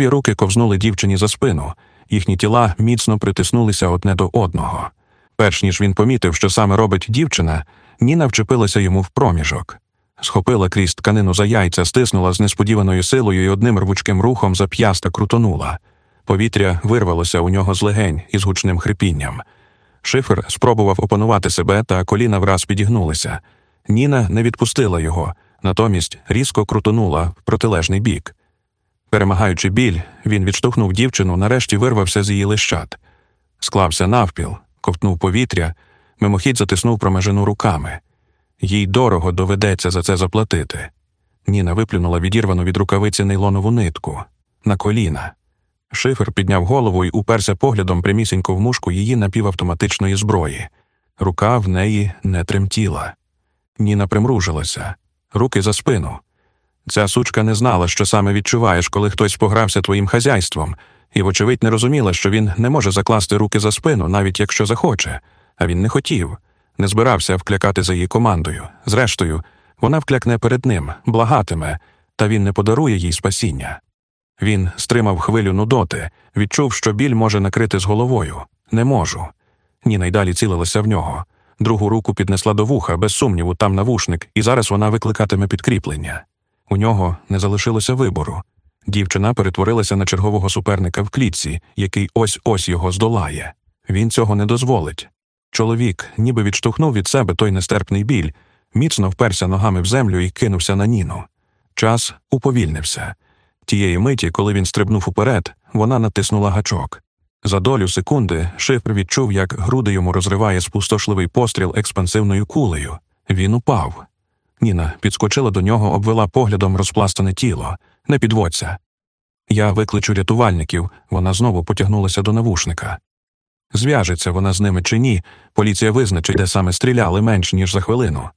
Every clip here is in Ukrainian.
Дві руки ковзнули дівчині за спину, їхні тіла міцно притиснулися одне до одного. Перш ніж він помітив, що саме робить дівчина, Ніна вчепилася йому в проміжок. Схопила крізь тканину за яйця, стиснула з несподіваною силою і одним рвучким рухом за п'яста крутонула. Повітря вирвалося у нього з легень із гучним хрипінням. Шифер спробував опанувати себе, та коліна враз підігнулися. Ніна не відпустила його, натомість різко крутонула в протилежний бік. Перемагаючи біль, він відштовхнув дівчину, нарешті вирвався з її лищат. Склався навпіл, ковтнув повітря, мимохідь затиснув промежину руками. Їй дорого доведеться за це заплатити. Ніна виплюнула відірвану від рукавиці нейлонову нитку на коліна. Шифер підняв голову і уперся поглядом прямісінько в мушку її напівавтоматичної зброї. Рука в неї не тремтіла. Ніна примружилася, руки за спину. Ця сучка не знала, що саме відчуваєш, коли хтось погрався твоїм хазяйством, і, вочевидь, не розуміла, що він не може закласти руки за спину, навіть якщо захоче, а він не хотів, не збирався вклякати за її командою. Зрештою, вона вклякне перед ним, благатиме, та він не подарує їй спасіння. Він стримав хвилю нудоти, відчув, що біль може накрити з головою. Не можу. Ніна й цілилася в нього. Другу руку піднесла до вуха, без сумніву, там навушник, і зараз вона викликатиме підкріплення. У нього не залишилося вибору. Дівчина перетворилася на чергового суперника в клітці, який ось ось його здолає. Він цього не дозволить. Чоловік, ніби відштовхнув від себе той нестерпний біль, міцно вперся ногами в землю і кинувся на Ніну. Час уповільнився. Тієї миті, коли він стрибнув уперед, вона натиснула гачок. За долю секунди шифр відчув, як груди йому розриває спустошливий постріл експансивною кулею. Він упав. Ніна підскочила до нього, обвела поглядом розпластане тіло. Не підводься. Я викличу рятувальників, вона знову потягнулася до навушника. Зв'яжеться вона з ними чи ні, поліція визначить, де саме стріляли менш ніж за хвилину.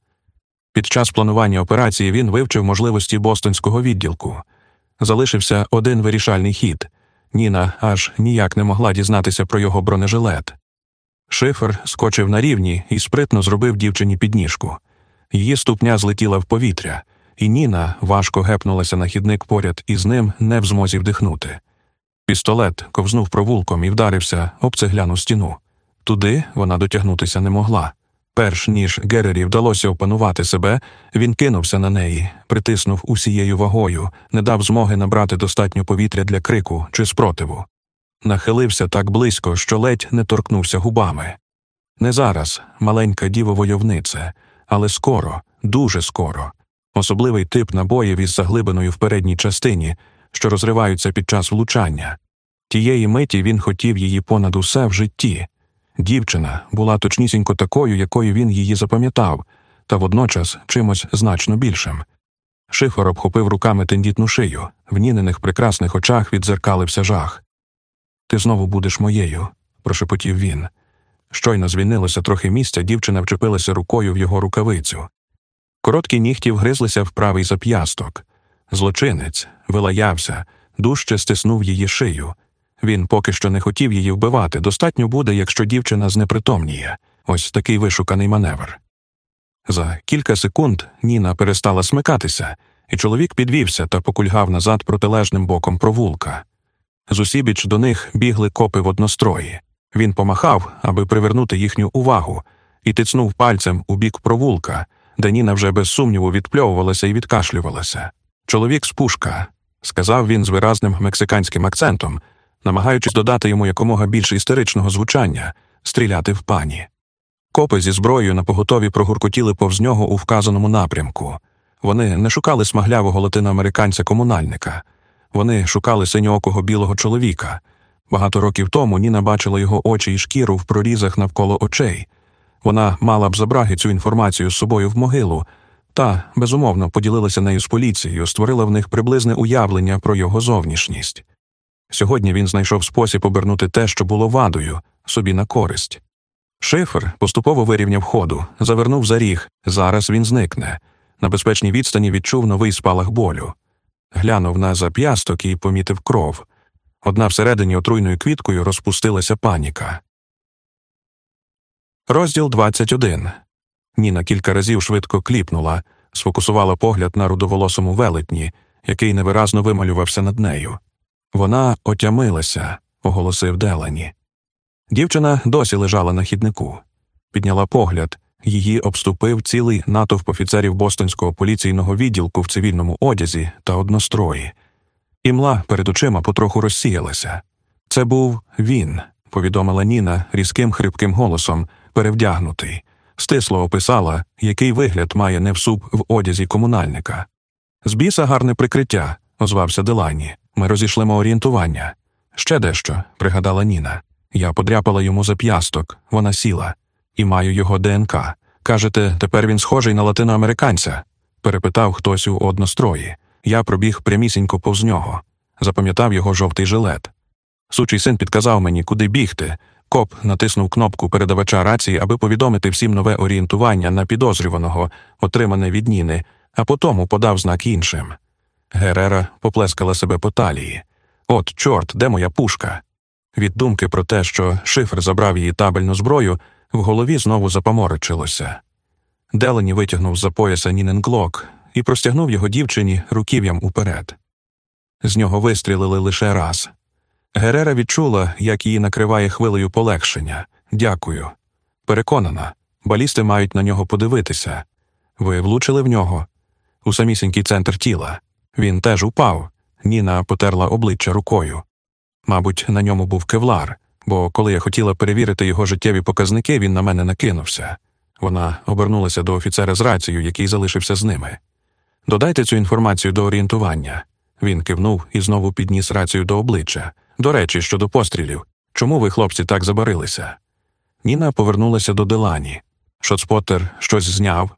Під час планування операції він вивчив можливості бостонського відділку. Залишився один вирішальний хід. Ніна аж ніяк не могла дізнатися про його бронежилет. Шифер скочив на рівні і спритно зробив дівчині підніжку. Її ступня злетіла в повітря, і Ніна важко гепнулася на хідник поряд із ним, не в змозі вдихнути. Пістолет ковзнув провулком і вдарився об цегляну стіну. Туди вона дотягнутися не могла. Перш ніж Герері вдалося опанувати себе, він кинувся на неї, притиснув усією вагою, не дав змоги набрати достатньо повітря для крику чи спротиву. Нахилився так близько, що ледь не торкнувся губами. Не зараз, маленька діво-войовнице, але скоро, дуже скоро. Особливий тип набоїв із заглибиною в передній частині, що розриваються під час влучання. Тієї миті він хотів її понад усе в житті. Дівчина була точнісінько такою, якою він її запам'ятав, та водночас чимось значно більшим. Шифер обхопив руками тендітну шию, в нінених прекрасних очах відзеркалився жах. Ти знову будеш моєю, прошепотів він. Щойно звільнилося трохи місця, дівчина вчепилася рукою в його рукавицю. Короткі нігті вгризлися в правий зап'ясток. Злочинець вилаявся, дужче стиснув її шию. Він поки що не хотів її вбивати. Достатньо буде, якщо дівчина знепритомніє. Ось такий вишуканий маневр. За кілька секунд Ніна перестала смикатися, і чоловік підвівся та покульгав назад протилежним боком провулка. Зусібіч до них бігли копи в однострої. Він помахав, аби привернути їхню увагу, і тицнув пальцем у бік провулка, де Ніна вже без сумніву відпльовувалася і відкашлювалася. Чоловік з пушка, сказав він з виразним мексиканським акцентом, намагаючись додати йому якомога більше істеричного звучання, стріляти в пані. Копи зі зброєю на поготові прогуркотіли повз нього у вказаному напрямку. Вони не шукали смаглявого латиноамериканця комунальника, вони шукали синьоокого білого чоловіка. Багато років тому Ніна бачила його очі і шкіру в прорізах навколо очей. Вона мала б забраги цю інформацію з собою в могилу, та, безумовно, поділилася нею з поліцією, створила в них приблизне уявлення про його зовнішність. Сьогодні він знайшов спосіб обернути те, що було вадою, собі на користь. Шифер поступово вирівняв ходу, завернув за ріг. Зараз він зникне. На безпечній відстані відчув новий спалах болю. Глянув на зап'ясток і помітив кров. Одна всередині отруйною квіткою розпустилася паніка. Розділ 21. Ніна кілька разів швидко кліпнула, сфокусувала погляд на рудоволосому велетні, який невиразно вималювався над нею. Вона отямилася, оголосив Делані. Дівчина досі лежала на хіднику, підняла погляд, її обступив цілий натовп офіцерів Бостонського поліційного відділку в цивільному одязі та однострої. Імла перед очима потроху розсіялася. Це був він, повідомила Ніна різким хрипким голосом, перевдягнутий, стисло описала, який вигляд має невсуп в одязі комунальника. З біса гарне прикриття, озвався Делані. Ми розійшлемо орієнтування. Ще дещо, пригадала Ніна. Я подряпала йому зап'ясток, вона сіла, і маю його ДНК. Кажете, тепер він схожий на латиноамериканця? перепитав хтось у однострої. Я пробіг прямісінько повз нього, запам'ятав його жовтий жилет. Сучий син підказав мені, куди бігти. Коп натиснув кнопку передавача рації, аби повідомити всім нове орієнтування на підозрюваного, отримане від Ніни, а потому подав знак іншим. Герера поплескала себе по талії. От, чорт, де моя пушка? Від думки про те, що шифр забрав її табельну зброю, в голові знову запоморичилося. Делені витягнув за пояса Нінен Глок і простягнув його дівчині руків'ям уперед. З нього вистрілили лише раз. Герера відчула, як її накриває хвилею полегшення. Дякую. Переконана, балісти мають на нього подивитися. Ви влучили в нього у самісінький центр тіла. Він теж упав. Ніна потерла обличчя рукою. Мабуть, на ньому був кевлар, бо коли я хотіла перевірити його життєві показники, він на мене накинувся. Вона обернулася до офіцера з рацією, який залишився з ними. Додайте цю інформацію до орієнтування. Він кивнув і знову підніс рацію до обличчя. До речі, щодо пострілів. Чому ви, хлопці, так забарилися? Ніна повернулася до Делані. Шотспоттер щось зняв.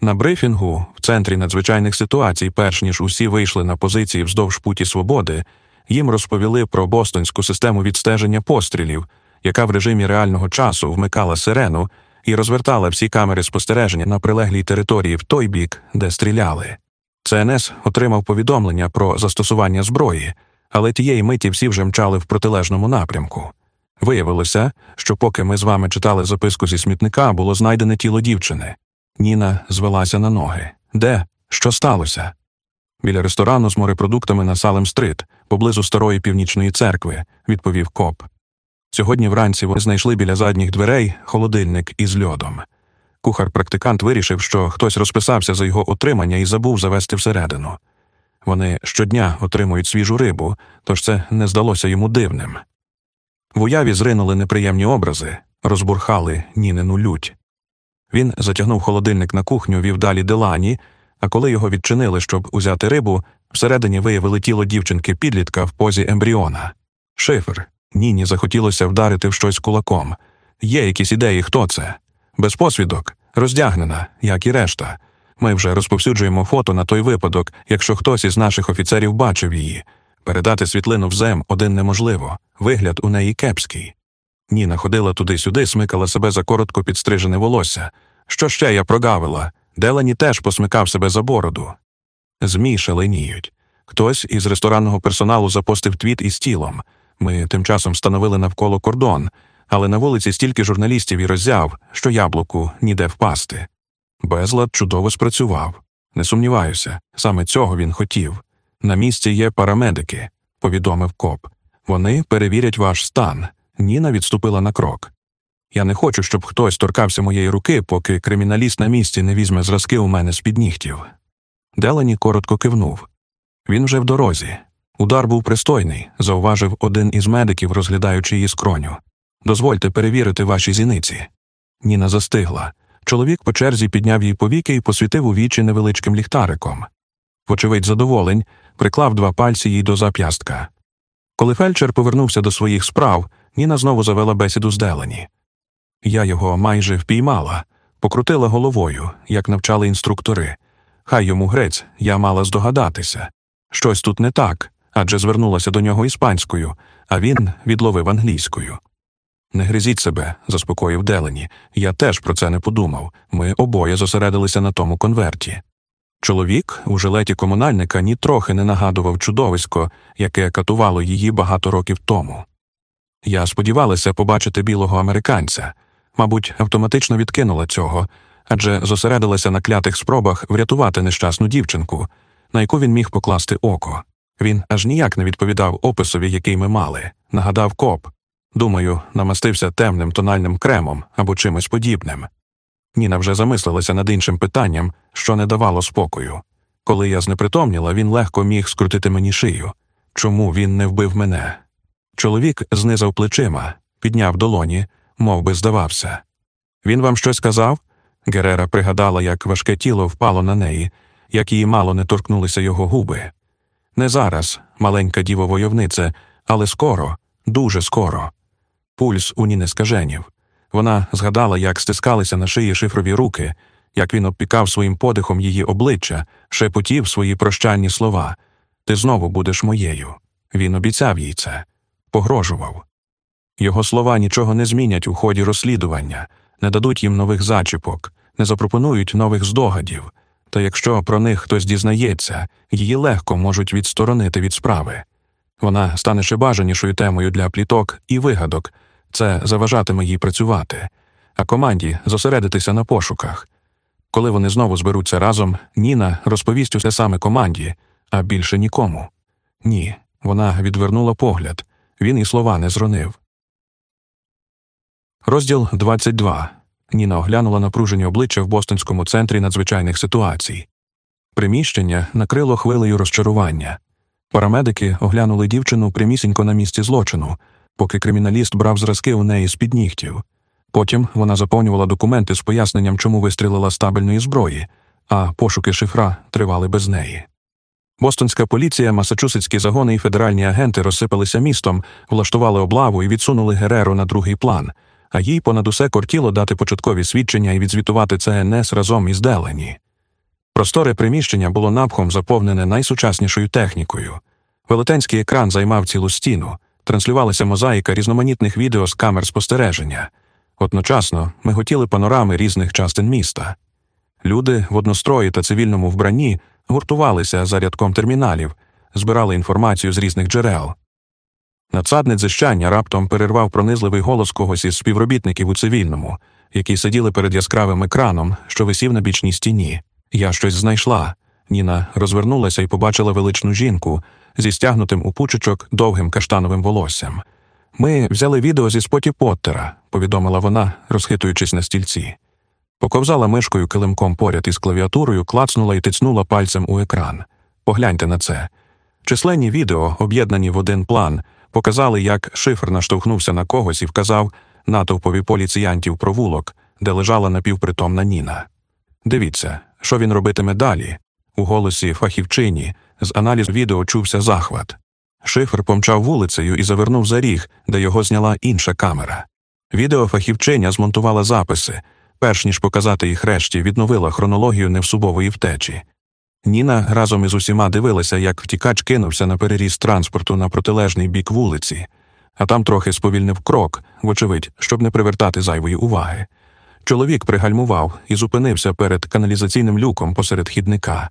На брифінгу, в центрі надзвичайних ситуацій, перш ніж усі вийшли на позиції вздовж путі свободи, їм розповіли про бостонську систему відстеження пострілів, яка в режимі реального часу вмикала сирену і розвертала всі камери спостереження на прилеглій території в той бік, де стріляли. ЦНС отримав повідомлення про застосування зброї, але тієї миті всі вже мчали в протилежному напрямку. Виявилося, що поки ми з вами читали записку зі смітника, було знайдене тіло дівчини. Ніна звелася на ноги. Де? Що сталося? Біля ресторану з морепродуктами на Салем Стрит, поблизу старої північної церкви, відповів коп. Сьогодні вранці вони знайшли біля задніх дверей холодильник із льодом. Кухар-практикант вирішив, що хтось розписався за його отримання і забув завести всередину. Вони щодня отримують свіжу рибу, тож це не здалося йому дивним. В уяві зринули неприємні образи, розбурхали Нінину лють. Він затягнув холодильник на кухню, вів далі Делані, а коли його відчинили, щоб узяти рибу, всередині виявили тіло дівчинки підлітка в позі ембріона. Шифр. Ніні захотілося вдарити в щось кулаком. Є якісь ідеї, хто це? Без посвідок, роздягнена, як і решта. Ми вже розповсюджуємо фото на той випадок, якщо хтось із наших офіцерів бачив її. Передати світлину в зем один неможливо, вигляд у неї кепський. Ніна ходила туди-сюди, смикала себе за коротко підстрижене волосся. Що ще я прогавила? Делані теж посмикав себе за бороду. Змі шаленіють. Хтось із ресторанного персоналу запостив твіт із тілом. Ми тим часом встановили навколо кордон, але на вулиці стільки журналістів і роззяв, що яблуку ніде впасти. Безлад чудово спрацював. Не сумніваюся, саме цього він хотів. На місці є парамедики, повідомив коп. Вони перевірять ваш стан. Ніна відступила на крок. Я не хочу, щоб хтось торкався моєї руки, поки криміналіст на місці не візьме зразки у мене з під нігтів. Делані коротко кивнув. Він вже в дорозі. Удар був пристойний, зауважив один із медиків, розглядаючи її скроню. Дозвольте перевірити ваші зіниці. Ніна застигла. Чоловік по черзі підняв їй повіки і посвітив у вічі невеличким ліхтариком. Вочевидь, задоволень, приклав два пальці їй до зап'ястка. Коли фельдшер повернувся до своїх справ, Ніна знову завела бесіду з Делані. Я його майже впіймала, покрутила головою, як навчали інструктори. Хай йому грець, я мала здогадатися. Щось тут не так, адже звернулася до нього іспанською, а він відловив англійською. Не гризіть себе, заспокоїв Делені. Я теж про це не подумав. Ми обоє зосередилися на тому конверті. Чоловік у жилеті комунальника нітрохи не нагадував чудовисько, яке катувало її багато років тому. Я сподівалася побачити білого американця, мабуть, автоматично відкинула цього, адже зосередилася на клятих спробах врятувати нещасну дівчинку, на яку він міг покласти око. Він аж ніяк не відповідав описові, який ми мали, нагадав коп. Думаю, намастився темним тональним кремом або чимось подібним. Ніна вже замислилася над іншим питанням, що не давало спокою. Коли я знепритомніла, він легко міг скрутити мені шию. Чому він не вбив мене? Чоловік знизав плечима, підняв долоні, мов би здавався. Він вам щось сказав? Герера пригадала, як важке тіло впало на неї, як її мало не торкнулися його губи. Не зараз, маленька діво войовнице, але скоро, дуже скоро. Пульс у Ніни скаженів. Вона згадала, як стискалися на шиї шифрові руки, як він обпікав своїм подихом її обличчя, шепотів свої прощальні слова Ти знову будеш моєю. Він обіцяв їй це, погрожував. Його слова нічого не змінять у ході розслідування, не дадуть їм нових зачіпок, не запропонують нових здогадів. Та якщо про них хтось дізнається, її легко можуть відсторонити від справи. Вона стане ще бажанішою темою для пліток і вигадок, це заважатиме їй працювати, а команді зосередитися на пошуках. Коли вони знову зберуться разом, Ніна розповість усе саме команді, а більше нікому. Ні, вона відвернула погляд, він і слова не зронив. Розділ 22. Ніна оглянула напружені обличчя в Бостонському центрі надзвичайних ситуацій. Приміщення накрило хвилею розчарування. Парамедики оглянули дівчину прямісінько на місці злочину, поки криміналіст брав зразки у неї з під нігтів. Потім вона заповнювала документи з поясненням, чому вистрілила з табельної зброї, а пошуки шифра тривали без неї. Бостонська поліція, масачусетські загони і федеральні агенти розсипалися містом, влаштували облаву і відсунули Гереру на другий план, а їй понад усе кортіло дати початкові свідчення і відзвітувати ЦНС разом із Делені. Просторе приміщення було напхом заповнене найсучаснішою технікою. Велетенський екран займав цілу стіну, транслювалася мозаїка різноманітних відео з камер спостереження. Одночасно ми готіли панорами різних частин міста. Люди в однострої та цивільному вбранні гуртувалися за рядком терміналів, збирали інформацію з різних джерел. Надсадне дзищання раптом перервав пронизливий голос когось із співробітників у цивільному, які сиділи перед яскравим екраном, що висів на бічній стіні. Я щось знайшла. Ніна розвернулася і побачила величну жінку зі стягнутим у пучечок довгим каштановим волоссям. Ми взяли відео зі споті Поттера, повідомила вона, розхитуючись на стільці. Поковзала мишкою килимком поряд із клавіатурою, клацнула і тицнула пальцем у екран. Погляньте на це. Численні відео, об'єднані в один план, показали, як шифр наштовхнувся на когось і вказав натовпові поліціянтів провулок, де лежала напівпритомна Ніна. Дивіться, що він робитиме далі. У голосі фахівчині з аналізу відео чувся захват. Шифр помчав вулицею і завернув за ріг, де його зняла інша камера. Відеофахівчиня змонтувала записи, перш ніж показати їх решті, відновила хронологію невсубової втечі. Ніна разом із усіма дивилася, як втікач кинувся на переріз транспорту на протилежний бік вулиці, а там трохи сповільнив крок, вочевидь, щоб не привертати зайвої уваги. Чоловік пригальмував і зупинився перед каналізаційним люком посеред хідника.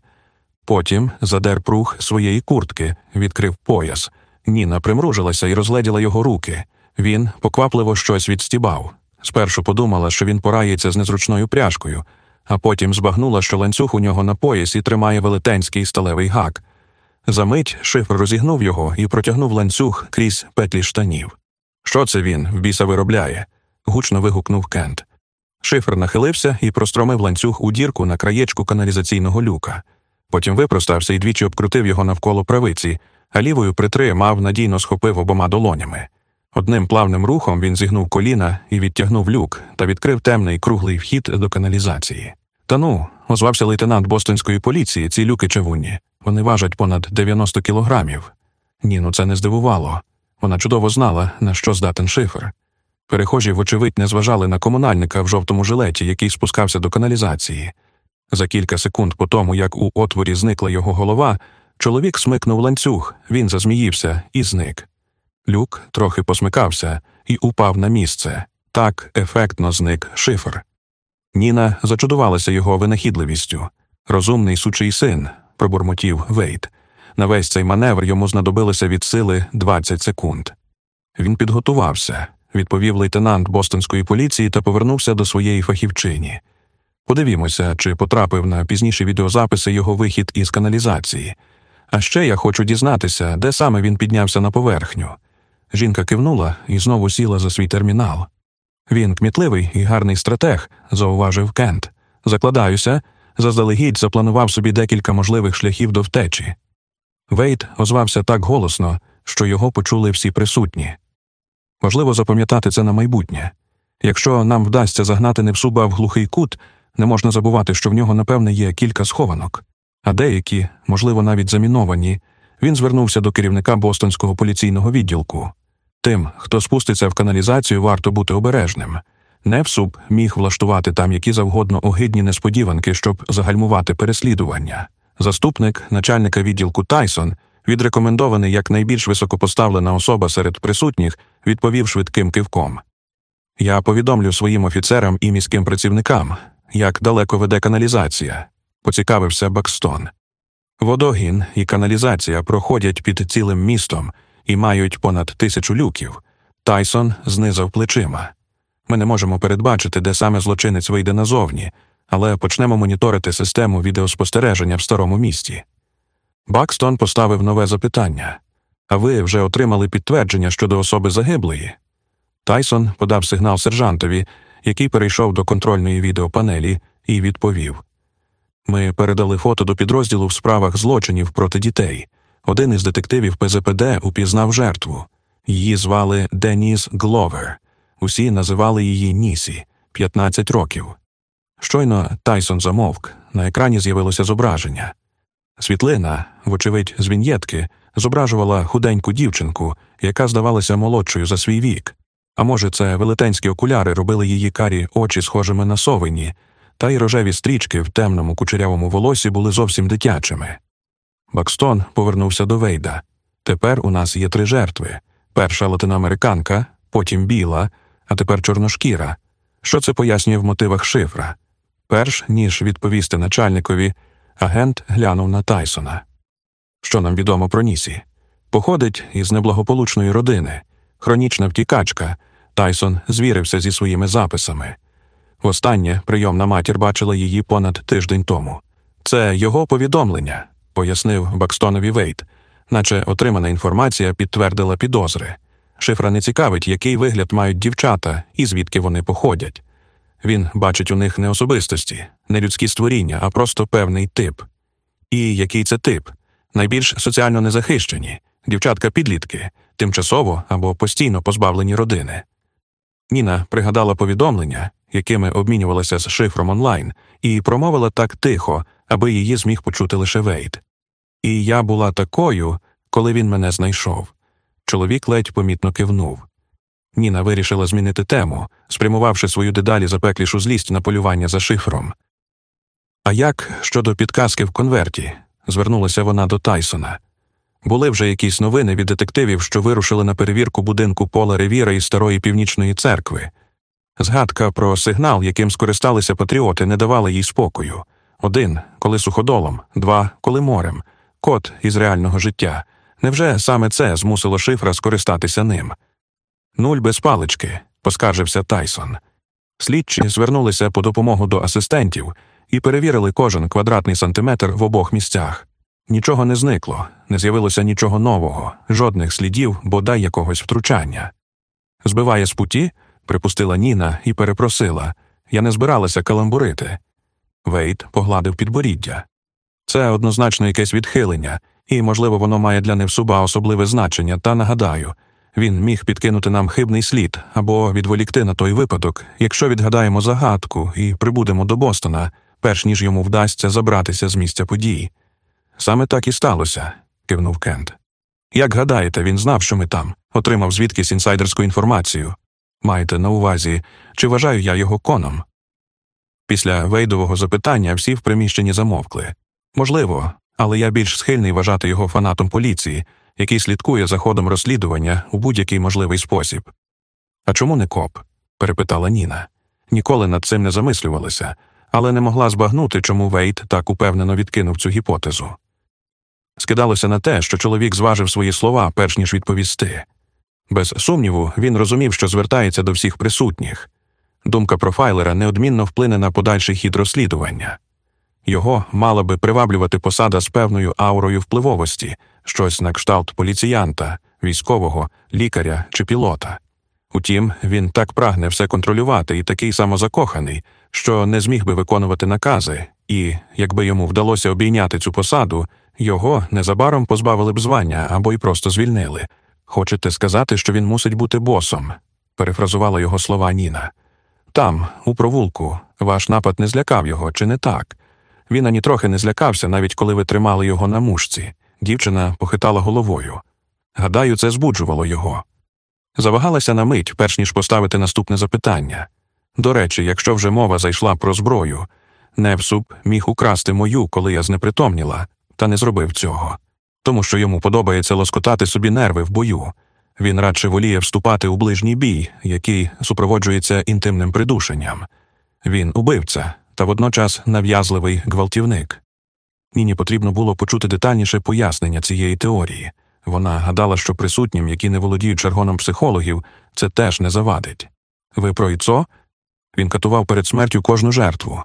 Потім задер прух своєї куртки, відкрив пояс. Ніна примружилася і розгледіла його руки. Він поквапливо щось відстібав. Спершу подумала, що він порається з незручною пряжкою, а потім збагнула, що ланцюг у нього на поясі тримає велетенський сталевий гак. Замить шифр розігнув його і протягнув ланцюг крізь петлі штанів. Що це він в біса виробляє? гучно вигукнув Кент. Шифр нахилився і простромив ланцюг у дірку на краєчку каналізаційного люка. Потім випростався і двічі обкрутив його навколо правиці, а лівою притримав, надійно схопив обома долонями. Одним плавним рухом він зігнув коліна і відтягнув люк та відкрив темний круглий вхід до каналізації. Та ну, озвався лейтенант Бостонської поліції, ці люки чавунні. Вони важать понад 90 кілограмів. Ні, ну це не здивувало. Вона чудово знала, на що здатен шифр. Перехожі, вочевидь, не зважали на комунальника в жовтому жилеті, який спускався до каналізації. За кілька секунд по тому, як у отворі зникла його голова, чоловік смикнув ланцюг, він зазміївся і зник. Люк трохи посмикався і упав на місце. Так ефектно зник шифр. Ніна зачудувалася його винахідливістю. Розумний сучий син, пробурмотів Вейт. На весь цей маневр йому знадобилося від сили 20 секунд. Він підготувався, відповів лейтенант Бостонської поліції та повернувся до своєї фахівчині. Подивімося, чи потрапив на пізніші відеозаписи його вихід із каналізації. А ще я хочу дізнатися, де саме він піднявся на поверхню. Жінка кивнула і знову сіла за свій термінал. Він кмітливий і гарний стратег, зауважив Кент. Закладаюся, заздалегідь запланував собі декілька можливих шляхів до втечі. Вейт озвався так голосно, що його почули всі присутні. Важливо запам'ятати це на майбутнє. Якщо нам вдасться загнати Невсуба в глухий кут, не можна забувати, що в нього, напевне, є кілька схованок, а деякі, можливо, навіть заміновані. Він звернувся до керівника Бостонського поліційного відділку. Тим, хто спуститься в каналізацію, варто бути обережним. Невсуб міг влаштувати там які завгодно огидні несподіванки, щоб загальмувати переслідування. Заступник начальника відділку Тайсон, відрекомендований як найбільш високопоставлена особа серед присутніх, відповів швидким кивком. Я повідомлю своїм офіцерам і міським працівникам, як далеко веде каналізація, поцікавився Бакстон. Водогін і каналізація проходять під цілим містом і мають понад тисячу люків. Тайсон знизав плечима. Ми не можемо передбачити, де саме злочинець вийде назовні, але почнемо моніторити систему відеоспостереження в старому місті. Бакстон поставив нове запитання А ви вже отримали підтвердження щодо особи загиблої? Тайсон подав сигнал сержантові, який перейшов до контрольної відеопанелі, і відповів Ми передали фото до підрозділу в справах злочинів проти дітей. Один із детективів ПЗПД упізнав жертву. Її звали Деніс Гловер. Усі називали її Нісі 15 років. Щойно Тайсон замовк, на екрані з'явилося зображення. Світлина, вочевидь, з віньєтки, зображувала худеньку дівчинку, яка здавалася молодшою за свій вік. А може, це велетенські окуляри робили її карі очі схожими на совині, та й рожеві стрічки в темному кучерявому волосі були зовсім дитячими. Бакстон повернувся до Вейда. Тепер у нас є три жертви перша латиноамериканка, потім біла, а тепер чорношкіра. Що це пояснює в мотивах шифра? Перш ніж відповісти начальникові, агент глянув на Тайсона. Що нам відомо про Нісі? Походить із неблагополучної родини, хронічна втікачка. Тайсон звірився зі своїми записами. Востаннє прийомна матір бачила її понад тиждень тому. Це його повідомлення, пояснив Бакстонові Вейт, наче отримана інформація підтвердила підозри. Шифра не цікавить, який вигляд мають дівчата і звідки вони походять. Він бачить у них не особистості, не людські створіння, а просто певний тип. І який це тип? Найбільш соціально незахищені дівчатка підлітки, тимчасово або постійно позбавлені родини. Ніна пригадала повідомлення, якими обмінювалася з шифром онлайн, і промовила так тихо, аби її зміг почути лише Вейт. І я була такою, коли він мене знайшов. Чоловік ледь помітно кивнув. Ніна вирішила змінити тему, спрямувавши свою дедалі запеклішу злість на полювання за шифром. А як щодо підказки в конверті? звернулася вона до Тайсона. Були вже якісь новини від детективів, що вирушили на перевірку будинку Пола Ревіра із старої північної церкви. Згадка про сигнал, яким скористалися патріоти, не давала їй спокою один, коли суходолом, два, коли морем, код із реального життя. Невже саме це змусило шифра скористатися ним? Нуль без палички, поскаржився Тайсон. Слідчі звернулися по допомогу до асистентів і перевірили кожен квадратний сантиметр в обох місцях. Нічого не зникло, не з'явилося нічого нового, жодних слідів, бодай якогось втручання. Збиває з путі, припустила Ніна і перепросила я не збиралася каламбурити. Вейт погладив підборіддя. Це однозначно якесь відхилення, і, можливо, воно має для Невсуба особливе значення, та нагадаю він міг підкинути нам хибний слід або відволікти на той випадок, якщо відгадаємо загадку і прибудемо до Бостона, перш ніж йому вдасться забратися з місця події. Саме так і сталося, кивнув Кент. Як гадаєте, він знав, що ми там, отримав звідкись інсайдерську інформацію. Маєте на увазі, чи вважаю я його коном? Після вейдового запитання всі в приміщенні замовкли. Можливо, але я більш схильний вважати його фанатом поліції, який слідкує за ходом розслідування у будь-який можливий спосіб. А чому не коп? перепитала Ніна. Ніколи над цим не замислювалася, але не могла збагнути, чому Вейт так упевнено відкинув цю гіпотезу. Скидалося на те, що чоловік зважив свої слова, перш ніж відповісти. Без сумніву, він розумів, що звертається до всіх присутніх. Думка профайлера неодмінно вплине на подальший хід розслідування. Його мала би приваблювати посада з певною аурою впливовості, щось на кшталт поліціянта, військового, лікаря чи пілота. Утім, він так прагне все контролювати і такий самозакоханий, що не зміг би виконувати накази, і, якби йому вдалося обійняти цю посаду, його незабаром позбавили б звання або й просто звільнили. Хочете сказати, що він мусить бути босом? перефразувала його слова Ніна. Там, у провулку, ваш напад не злякав його, чи не так? Він ані трохи не злякався, навіть коли ви тримали його на мушці. Дівчина похитала головою. Гадаю, це збуджувало його. Завагалася на мить, перш ніж поставити наступне запитання. До речі, якщо вже мова зайшла про зброю, Невсуп міг украсти мою, коли я знепритомніла, та не зробив цього, тому що йому подобається лоскотати собі нерви в бою. Він радше воліє вступати у ближній бій, який супроводжується інтимним придушенням. Він убивця та водночас нав'язливий гвалтівник. Ніні потрібно було почути детальніше пояснення цієї теорії. Вона гадала, що присутнім, які не володіють жаргоном психологів, це теж не завадить. Ви про ІЦО? Він катував перед смертю кожну жертву.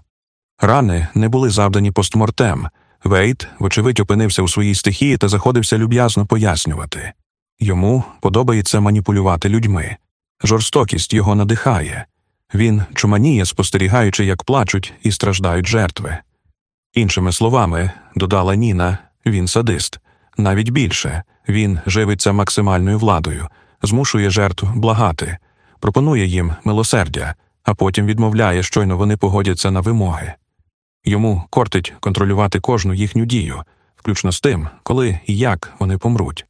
Рани не були завдані постмортем. Вейт, вочевидь, опинився у своїй стихії та заходився люб'язно пояснювати. Йому подобається маніпулювати людьми. Жорстокість його надихає. Він чуманіє, спостерігаючи, як плачуть і страждають жертви. Іншими словами, додала Ніна, він садист. Навіть більше він живиться максимальною владою, змушує жертв благати, пропонує їм милосердя, а потім відмовляє, щойно вони погодяться на вимоги. Йому кортить контролювати кожну їхню дію, включно з тим, коли і як вони помруть.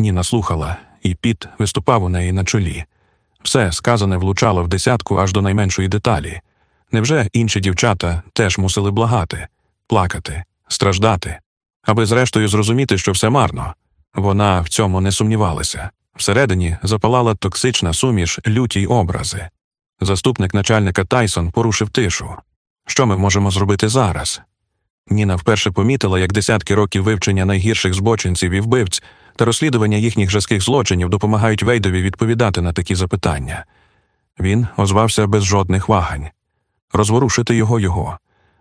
Ніна слухала, і піт виступав у неї на чолі. Все сказане влучало в десятку аж до найменшої деталі. Невже інші дівчата теж мусили благати, плакати, страждати, аби зрештою зрозуміти, що все марно? Вона в цьому не сумнівалася. Всередині запалала токсична суміш люті й образи. Заступник начальника Тайсон порушив тишу. Що ми можемо зробити зараз? Ніна вперше помітила, як десятки років вивчення найгірших збочинців і вбивць та розслідування їхніх жорстких злочинів допомагають Вейдові відповідати на такі запитання. Він озвався без жодних вагань розворушити його його,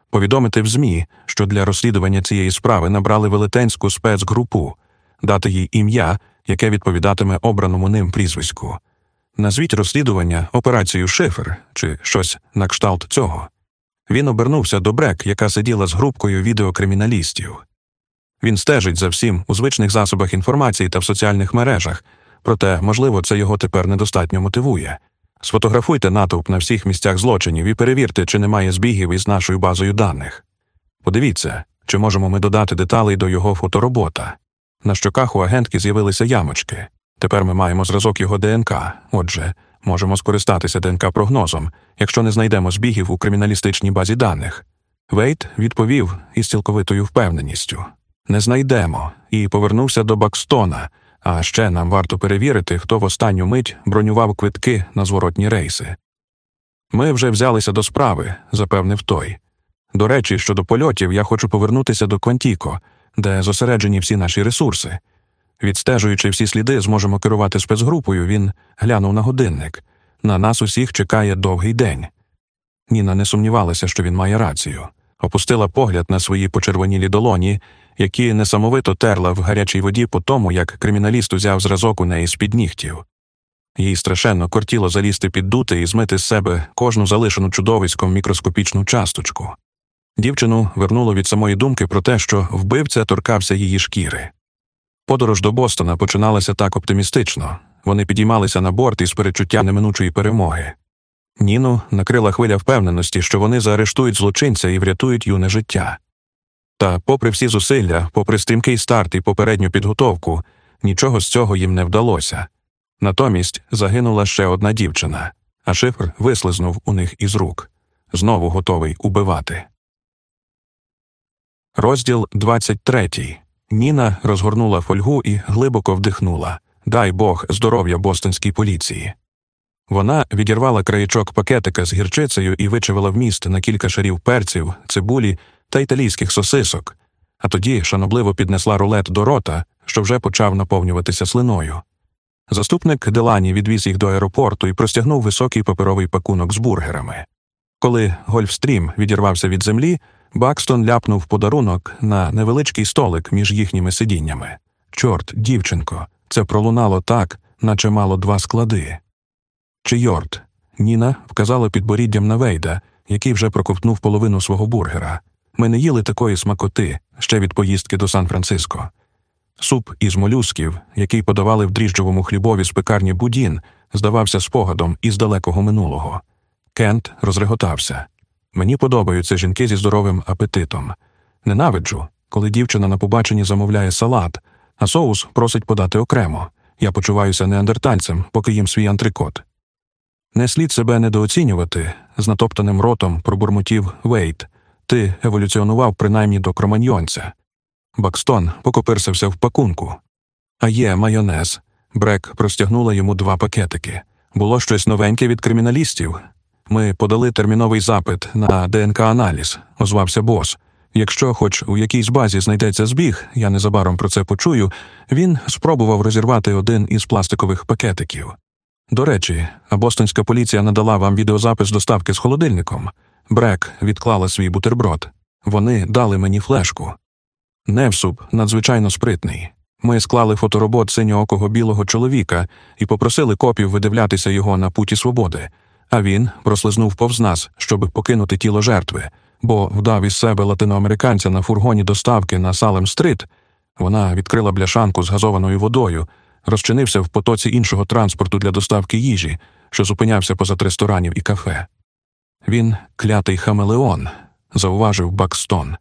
повідомити в ЗМІ, що для розслідування цієї справи набрали велетенську спецгрупу, дати їй ім'я, яке відповідатиме обраному ним прізвиську. Назвіть розслідування операцію Шифер чи щось на кшталт цього. Він обернувся до Брек, яка сиділа з групкою відеокриміналістів. Він стежить за всім у звичних засобах інформації та в соціальних мережах, проте, можливо, це його тепер недостатньо мотивує. Сфотографуйте натовп на всіх місцях злочинів і перевірте, чи немає збігів із нашою базою даних. Подивіться, чи можемо ми додати деталей до його фоторобота. На щоках у агентки з'явилися ямочки. Тепер ми маємо зразок його ДНК. Отже, можемо скористатися ДНК прогнозом, якщо не знайдемо збігів у криміналістичній базі даних. Вейт відповів із цілковитою впевненістю не знайдемо, і повернувся до Бакстона. А ще нам варто перевірити, хто в останню мить бронював квитки на зворотні рейси. Ми вже взялися до справи, запевнив той. До речі, щодо польотів я хочу повернутися до Квантіко, де зосереджені всі наші ресурси. Відстежуючи всі сліди, зможемо керувати спецгрупою, він глянув на годинник. На нас усіх чекає довгий день. Ніна не сумнівалася, що він має рацію, опустила погляд на свої почервонілі долоні, які несамовито терла в гарячій воді по тому, як криміналіст узяв зразок у неї з під нігтів. Їй страшенно кортіло залізти під дути і змити з себе кожну залишену чудовиськом мікроскопічну часточку. Дівчину вернуло від самої думки про те, що вбивця торкався її шкіри. Подорож до Бостона починалася так оптимістично вони підіймалися на борт із перечуття неминучої перемоги. Ніну накрила хвиля впевненості, що вони заарештують злочинця і врятують юне життя. Та, попри всі зусилля, попри стрімкий старт і попередню підготовку, нічого з цього їм не вдалося. Натомість загинула ще одна дівчина, а шифр вислизнув у них із рук, знову готовий убивати. Розділ 23 Ніна розгорнула фольгу і глибоко вдихнула Дай Бог здоров'я бостонській поліції. Вона відірвала краєчок пакетика з гірчицею і вичавила вміст на кілька шарів перців, цибулі та італійських сосисок, а тоді шанобливо піднесла рулет до рота, що вже почав наповнюватися слиною. Заступник Делані відвіз їх до аеропорту і простягнув високий паперовий пакунок з бургерами. Коли Гольфстрім відірвався від землі, Бакстон ляпнув подарунок на невеличкий столик між їхніми сидіннями. Чорт, дівчинко, це пролунало так, наче мало два склади. Чи Йорт? Ніна вказала підборіддям на Вейда, який вже проковтнув половину свого бургера. Ми не їли такої смакоти ще від поїздки до Сан-Франциско. Суп із молюсків, який подавали в дріжджовому хлібові з пекарні Будін, здавався спогадом із далекого минулого. Кент розреготався. Мені подобаються жінки зі здоровим апетитом. Ненавиджу, коли дівчина на побаченні замовляє салат, а соус просить подати окремо. Я почуваюся неандертальцем, поки їм свій антрикот. Не слід себе недооцінювати, з натоптаним ротом пробурмотів Вейт. Ти еволюціонував принаймні до кроманьйонця. Бакстон покопирсався в пакунку. А є майонез. Брек простягнула йому два пакетики. Було щось новеньке від криміналістів. Ми подали терміновий запит на ДНК-аналіз, озвався бос. Якщо, хоч у якійсь базі знайдеться збіг, я незабаром про це почую, він спробував розірвати один із пластикових пакетиків. До речі, а бостонська поліція надала вам відеозапис доставки з холодильником. Брек відклала свій бутерброд. Вони дали мені флешку. Невсуп надзвичайно спритний. Ми склали фоторобот синьоокого білого чоловіка і попросили копів видивлятися його на путі свободи, а він прослизнув повз нас, щоб покинути тіло жертви, бо вдав із себе латиноамериканця на фургоні доставки на Салем Стрит. Вона відкрила бляшанку з газованою водою, розчинився в потоці іншого транспорту для доставки їжі, що зупинявся позад ресторанів і кафе. Він клятий хамелеон, зауважив Бакстон.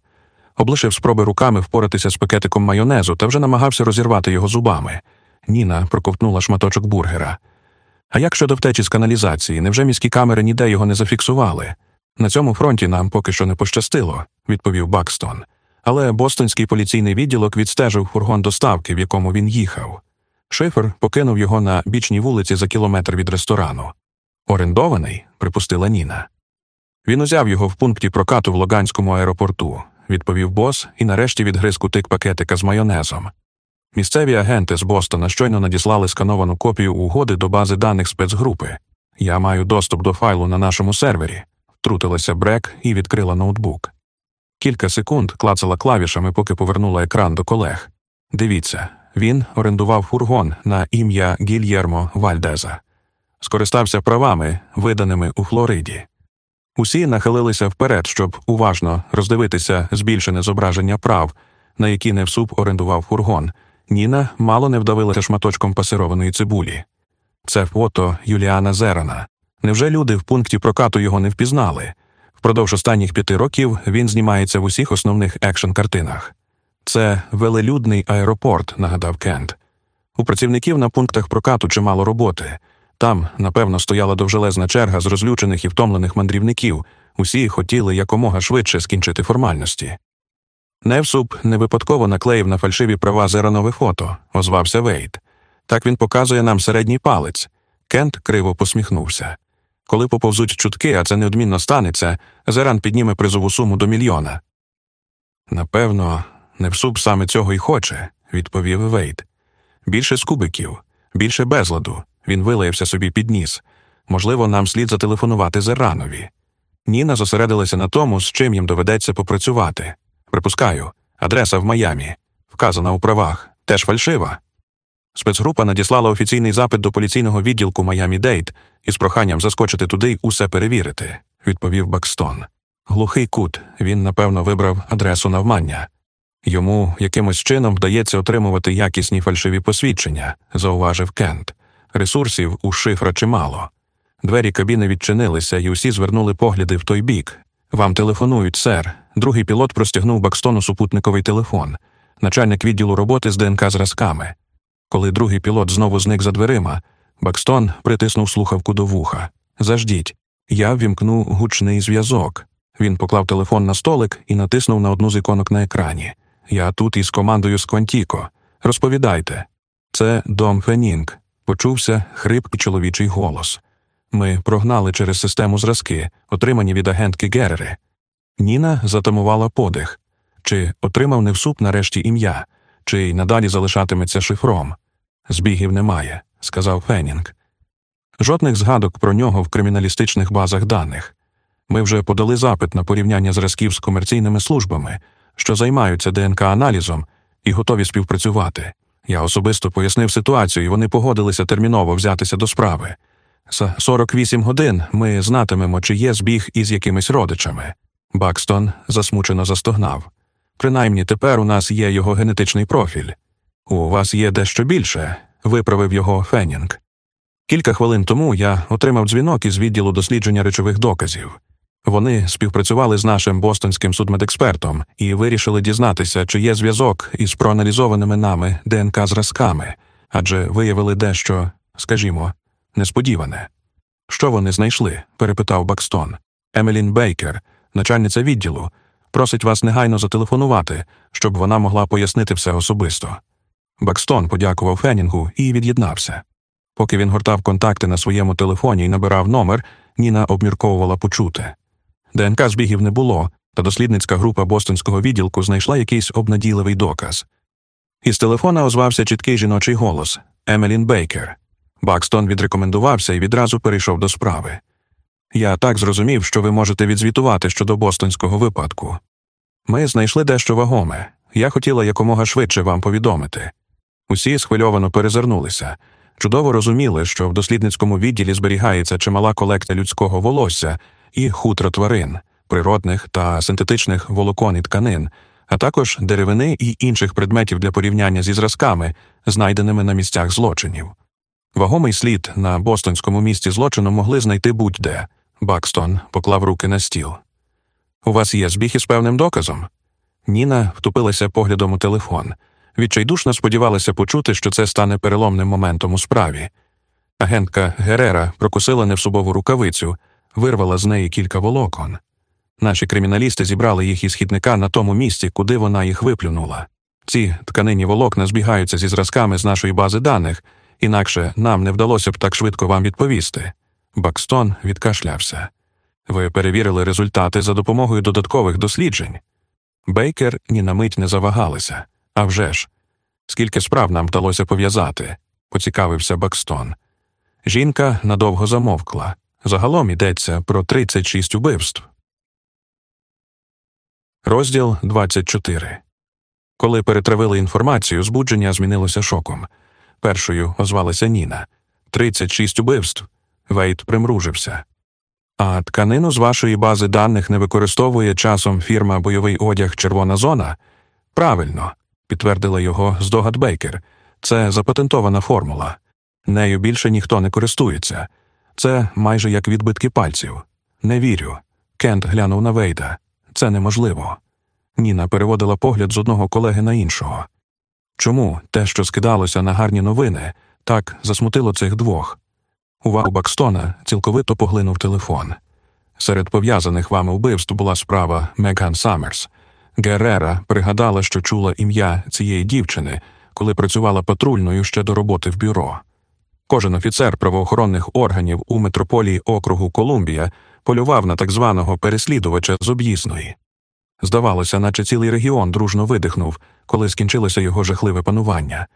Облишив спроби руками впоратися з пакетиком майонезу та вже намагався розірвати його зубами. Ніна проковтнула шматочок бургера. А як щодо втечі з каналізації, невже міські камери ніде його не зафіксували? На цьому фронті нам поки що не пощастило, відповів Бакстон. Але Бостонський поліційний відділок відстежив фургон доставки, в якому він їхав. Шифер покинув його на бічній вулиці за кілометр від ресторану. Орендований, припустила Ніна. Він узяв його в пункті прокату в Логанському аеропорту, відповів бос і нарешті відгриз кутик пакетика з майонезом. Місцеві агенти з Бостона щойно надіслали скановану копію угоди до бази даних спецгрупи. Я маю доступ до файлу на нашому сервері, втрутилася Брек і відкрила ноутбук. Кілька секунд клацала клавішами, поки повернула екран до колег. Дивіться, він орендував фургон на ім'я Гільєрмо Вальдеза, скористався правами, виданими у Флориді. Усі нахилилися вперед, щоб уважно роздивитися збільшене зображення прав, на які Невсуп орендував фургон. Ніна мало не вдавилася шматочком пасированої цибулі. Це фото Юліана Зерана. Невже люди в пункті прокату його не впізнали? Впродовж останніх п'яти років він знімається в усіх основних екшн картинах. Це велелюдний аеропорт, нагадав Кент. У працівників на пунктах прокату чимало роботи. Там, напевно, стояла довжелезна черга з розлючених і втомлених мандрівників. Усі хотіли якомога швидше скінчити формальності. Невсуп не випадково наклеїв на фальшиві права зеранове фото, озвався Вейт. Так він показує нам середній палець. Кент криво посміхнувся. Коли поповзуть чутки, а це неодмінно станеться, Зеран підніме призову суму до мільйона. Напевно, Невсуп саме цього й хоче, відповів Вейт. Більше скубиків, більше безладу. Він вилаявся собі під ніс. Можливо, нам слід зателефонувати Зеранові. Ніна зосередилася на тому, з чим їм доведеться попрацювати. Припускаю, адреса в Майамі, вказана у правах, теж фальшива. Спецгрупа надіслала офіційний запит до поліційного відділку Майамі Дейт із проханням заскочити туди й усе перевірити, відповів Бакстон. Глухий кут, він, напевно, вибрав адресу навмання. Йому якимось чином вдається отримувати якісні фальшиві посвідчення, зауважив Кент. Ресурсів у шифра чимало. Двері кабіни відчинилися, і усі звернули погляди в той бік. Вам телефонують, сер. Другий пілот простягнув Бакстону супутниковий телефон, начальник відділу роботи з ДНК зразками. Коли другий пілот знову зник за дверима, Бакстон притиснув слухавку до вуха. Заждіть, я ввімкну гучний зв'язок. Він поклав телефон на столик і натиснув на одну з іконок на екрані. Я тут із командою з Квантіко. Розповідайте. Це Дом Фенінг. Почувся хрипкий чоловічий голос. Ми прогнали через систему зразки, отримані від агентки Герери. Ніна затамувала подих. Чи отримав Невсуп нарешті ім'я, чи й надалі залишатиметься шифром? Збігів немає, сказав Фенінг. Жодних згадок про нього в криміналістичних базах даних. Ми вже подали запит на порівняння зразків з комерційними службами, що займаються ДНК-аналізом і готові співпрацювати. Я особисто пояснив ситуацію, і вони погодилися терміново взятися до справи. За 48 годин ми знатимемо, чи є збіг із якимись родичами. Бакстон засмучено застогнав. Принаймні тепер у нас є його генетичний профіль. У вас є дещо більше, виправив його Феннінг. Кілька хвилин тому я отримав дзвінок із відділу дослідження речових доказів. Вони співпрацювали з нашим бостонським судмедекспертом і вирішили дізнатися, чи є зв'язок із проаналізованими нами ДНК зразками, адже виявили дещо, скажімо, несподіване. Що вони знайшли? перепитав Бакстон. Емелін Бейкер, начальниця відділу, просить вас негайно зателефонувати, щоб вона могла пояснити все особисто. Бакстон подякував Фенінгу і від'єднався. Поки він гортав контакти на своєму телефоні і набирав номер, Ніна обмірковувала почути. ДНК збігів не було, та дослідницька група бостонського відділку знайшла якийсь обнадійливий доказ. Із телефона озвався чіткий жіночий голос Емелін Бейкер. Бакстон відрекомендувався і відразу перейшов до справи. Я так зрозумів, що ви можете відзвітувати щодо бостонського випадку. Ми знайшли дещо вагоме. Я хотіла якомога швидше вам повідомити. Усі схвильовано перезирнулися, чудово розуміли, що в дослідницькому відділі зберігається чимала колекція людського волосся і хутро тварин, природних та синтетичних волокон і тканин, а також деревини і інших предметів для порівняння зі зразками, знайденими на місцях злочинів. Вагомий слід на бостонському місці злочину могли знайти будь-де. Бакстон поклав руки на стіл. У вас є збіг із певним доказом? Ніна втупилася поглядом у телефон. Відчайдушно сподівалася почути, що це стане переломним моментом у справі. Агентка Герера прокусила невсубову рукавицю, вирвала з неї кілька волокон. Наші криміналісти зібрали їх із хідника на тому місці, куди вона їх виплюнула. Ці тканині волокна збігаються зі зразками з нашої бази даних, інакше нам не вдалося б так швидко вам відповісти. Бакстон відкашлявся. Ви перевірили результати за допомогою додаткових досліджень. Бейкер ні на мить не завагалися. А вже ж, скільки справ нам вдалося пов'язати, поцікавився Бакстон. Жінка надовго замовкла. Загалом йдеться про 36 убивств. Розділ 24 Коли перетравили інформацію, збудження змінилося шоком. Першою озвалася Ніна. 36 убивств. Вейт примружився. А тканину з вашої бази даних не використовує часом фірма бойовий одяг Червона зона? Правильно, підтвердила його здогад Бейкер. Це запатентована формула. Нею більше ніхто не користується. Це майже як відбитки пальців. Не вірю. Кент глянув на Вейда. Це неможливо. Ніна переводила погляд з одного колеги на іншого. Чому те, що скидалося на гарні новини, так засмутило цих двох? Увагу Бакстона цілковито поглинув телефон. Серед пов'язаних вами вбивств була справа Меган Саммерс. Герера пригадала, що чула ім'я цієї дівчини, коли працювала патрульною ще до роботи в бюро. Кожен офіцер правоохоронних органів у метрополії округу Колумбія полював на так званого переслідувача з об'їзної. Здавалося, наче цілий регіон дружно видихнув, коли скінчилося його жахливе панування.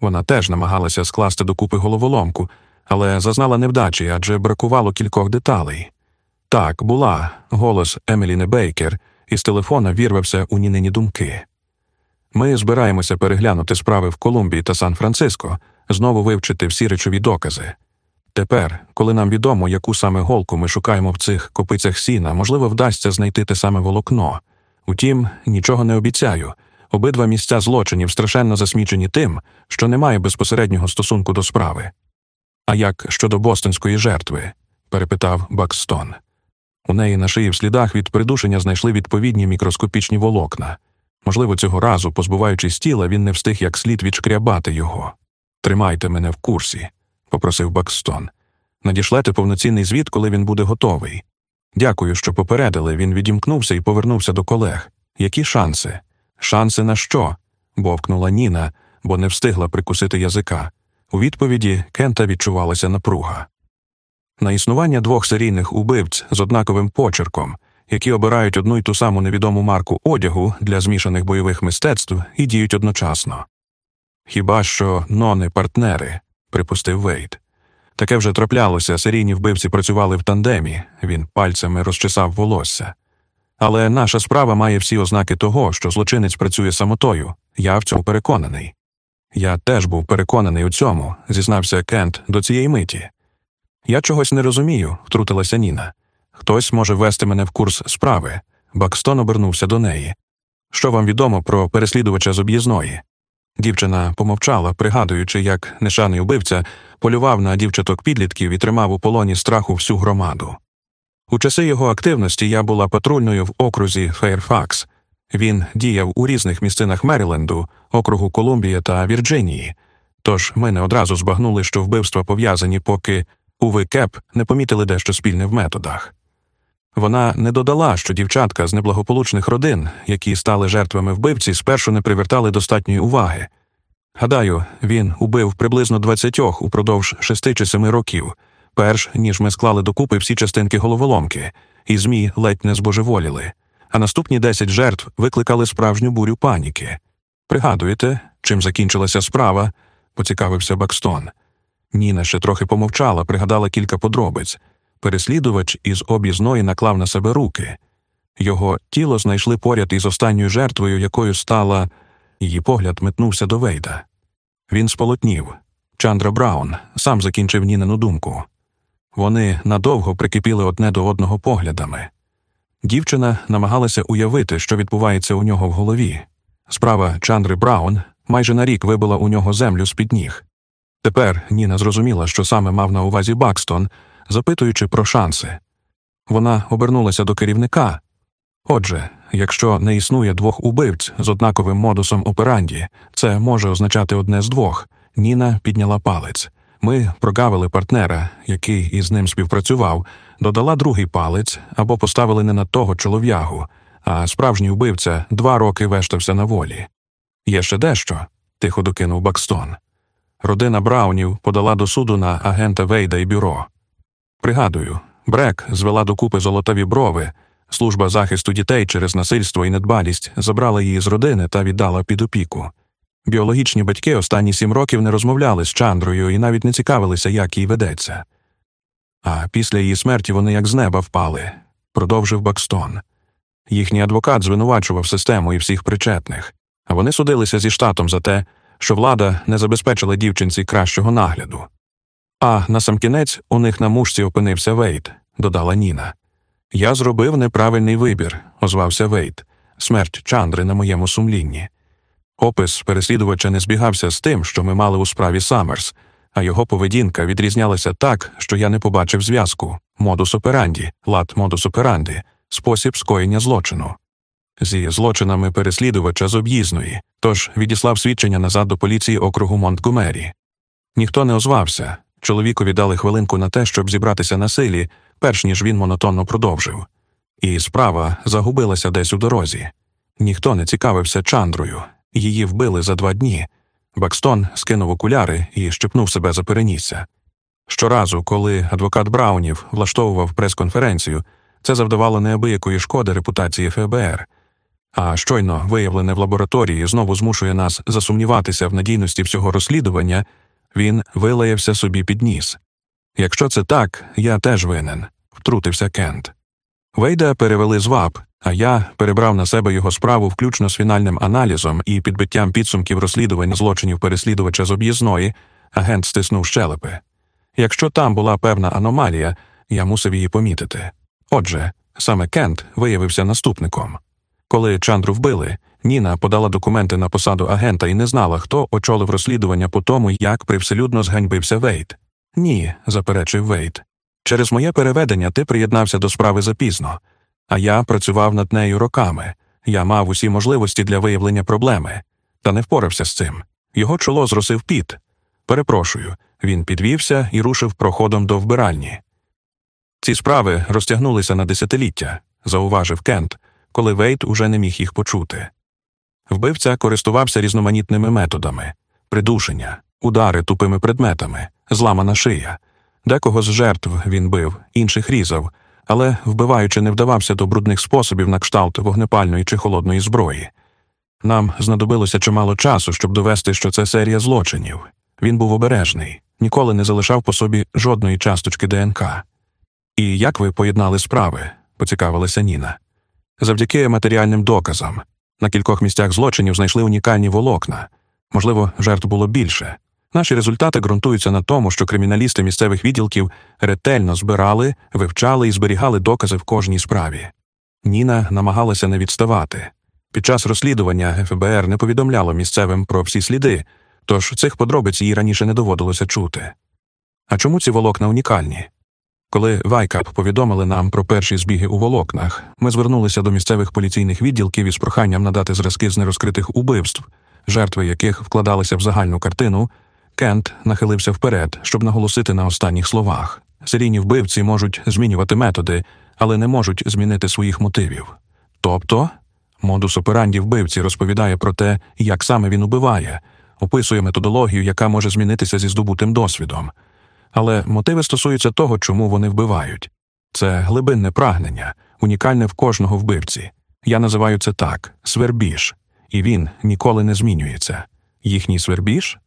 Вона теж намагалася скласти докупи головоломку, але зазнала невдачі адже бракувало кількох деталей. Так, була голос Еміліни Бейкер, із телефона вірвався у нінині думки. Ми збираємося переглянути справи в Колумбії та Сан-Франциско, знову вивчити всі речові докази. Тепер, коли нам відомо, яку саме голку ми шукаємо в цих копицях сіна, можливо, вдасться знайти те саме волокно. Утім, нічого не обіцяю. Обидва місця злочинів страшенно засмічені тим, що немає безпосереднього стосунку до справи. А як щодо бостонської жертви? перепитав Бакстон. У неї на шиї в слідах від придушення знайшли відповідні мікроскопічні волокна. Можливо, цього разу, позбуваючись тіла, він не встиг як слід відшкрябати його. Тримайте мене в курсі, попросив Бакстон. Надішлете повноцінний звіт, коли він буде готовий. Дякую, що попередили. Він відімкнувся і повернувся до колег. Які шанси? Шанси на що? бовкнула Ніна, бо не встигла прикусити язика. У відповіді Кента відчувалася напруга. На існування двох серійних убивць з однаковим почерком, які обирають одну й ту саму невідому марку одягу для змішаних бойових мистецтв і діють одночасно. Хіба що нони партнери, припустив Вейт. Таке вже траплялося, серійні вбивці працювали в тандемі, він пальцями розчесав волосся. Але наша справа має всі ознаки того, що злочинець працює самотою. Я в цьому переконаний. Я теж був переконаний у цьому, зізнався Кент до цієї миті. Я чогось не розумію, втрутилася Ніна. Хтось може ввести мене в курс справи. Бакстон обернувся до неї. Що вам відомо про переслідувача з об'їзної? Дівчина помовчала, пригадуючи, як нешаний убивця полював на дівчаток підлітків і тримав у полоні страху всю громаду. У часи його активності я була патрульною в окрузі Фейрфакс. Він діяв у різних місцинах Меріленду, округу Колумбія та Вірджинії. Тож ми не одразу збагнули, що вбивства пов'язані, поки Уви Кеп не помітили дещо спільне в методах. Вона не додала, що дівчатка з неблагополучних родин, які стали жертвами вбивці, спершу не привертали достатньої уваги. Гадаю, він убив приблизно двадцятьох упродовж шести чи семи років, перш ніж ми склали докупи всі частинки головоломки, і змі ледь не збожеволіли, а наступні десять жертв викликали справжню бурю паніки. Пригадуєте, чим закінчилася справа? поцікавився Бакстон. Ніна ще трохи помовчала, пригадала кілька подробиць. Переслідувач із об'їзної наклав на себе руки. Його тіло знайшли поряд із останньою жертвою, якою стала. Її погляд метнувся до Вейда. Він сполотнів. Чандра Браун сам закінчив Нінину думку. Вони надовго прикипіли одне до одного поглядами. Дівчина намагалася уявити, що відбувається у нього в голові. Справа Чандри Браун майже на рік вибила у нього землю з під ніг. Тепер Ніна зрозуміла, що саме мав на увазі Бакстон, запитуючи про шанси. Вона обернулася до керівника. Отже, якщо не існує двох убивць з однаковим модусом операнді, це може означати одне з двох. Ніна підняла палець. Ми прогавили партнера, який із ним співпрацював, додала другий палець або поставили не на того чолов'ягу, а справжній убивця два роки вештався на волі. Є ще дещо, тихо докинув Бакстон. Родина Браунів подала до суду на агента Вейда і бюро. Пригадую, Брек звела докупи золотаві брови, служба захисту дітей через насильство і недбалість забрала її з родини та віддала під опіку. Біологічні батьки останні сім років не розмовляли з Чандрою і навіть не цікавилися, як їй ведеться. А після її смерті вони як з неба впали, продовжив Бакстон. Їхній адвокат звинувачував систему і всіх причетних, а вони судилися зі штатом за те, що влада не забезпечила дівчинці кращого нагляду. А насамкінець у них на мушці опинився Вейт, додала Ніна. Я зробив неправильний вибір, озвався Вейт. Смерть Чандри на моєму сумлінні. Опис переслідувача не збігався з тим, що ми мали у справі Саммерс, а його поведінка відрізнялася так, що я не побачив зв'язку модус операнді, лад модус операнди, спосіб скоєння злочину. Зі злочинами переслідувача з об'їзної, тож відіслав свідчення назад до поліції округу Монтгомері. Ніхто не озвався. Чоловікові дали хвилинку на те, щоб зібратися на силі, перш ніж він монотонно продовжив. І справа загубилася десь у дорозі. Ніхто не цікавився Чандрою, її вбили за два дні. Бакстон скинув окуляри і щепнув себе за перенісся. Щоразу, коли адвокат Браунів влаштовував прес-конференцію, це завдавало неабиякої шкоди репутації ФБР, а щойно виявлене в лабораторії знову змушує нас засумніватися в надійності всього розслідування, він вилаявся собі під ніс. Якщо це так, я теж винен, втрутився Кент. Вейда перевели з ВАП, а я перебрав на себе його справу включно з фінальним аналізом і підбиттям підсумків розслідування злочинів переслідувача з об'їзної, агент стиснув щелепи. Якщо там була певна аномалія, я мусив її помітити. Отже, саме Кент виявився наступником. Коли Чандру вбили, Ніна подала документи на посаду агента і не знала, хто очолив розслідування по тому, як привселюдно зганьбився Вейт. Ні, заперечив Вейт. Через моє переведення ти приєднався до справи запізно, а я працював над нею роками. Я мав усі можливості для виявлення проблеми, та не впорався з цим. Його чоло зросив піт. Перепрошую, він підвівся і рушив проходом до вбиральні. Ці справи розтягнулися на десятиліття, зауважив Кент, коли Вейт уже не міг їх почути. Вбивця користувався різноманітними методами придушення, удари тупими предметами, зламана шия. Декого з жертв він бив, інших різав, але, вбиваючи, не вдавався до брудних способів на кшталт вогнепальної чи холодної зброї. Нам знадобилося чимало часу, щоб довести, що це серія злочинів. Він був обережний, ніколи не залишав по собі жодної часточки ДНК. І як ви поєднали справи? поцікавилася Ніна. Завдяки матеріальним доказам. На кількох місцях злочинів знайшли унікальні волокна. Можливо, жертв було більше. Наші результати ґрунтуються на тому, що криміналісти місцевих відділків ретельно збирали, вивчали і зберігали докази в кожній справі. Ніна намагалася не відставати. Під час розслідування ФБР не повідомляло місцевим про всі сліди, тож цих подробиць їй раніше не доводилося чути. А чому ці волокна унікальні? Коли ViCAP повідомили нам про перші збіги у волокнах, ми звернулися до місцевих поліційних відділків із проханням надати зразки з нерозкритих убивств, жертви яких вкладалися в загальну картину. Кент нахилився вперед, щоб наголосити на останніх словах. Серійні вбивці можуть змінювати методи, але не можуть змінити своїх мотивів. Тобто, модус операнді вбивці розповідає про те, як саме він убиває, описує методологію, яка може змінитися зі здобутим досвідом. Але мотиви стосуються того, чому вони вбивають. Це глибинне прагнення, унікальне в кожного вбивці. Я називаю це так свербіж, і він ніколи не змінюється. Їхній свербіж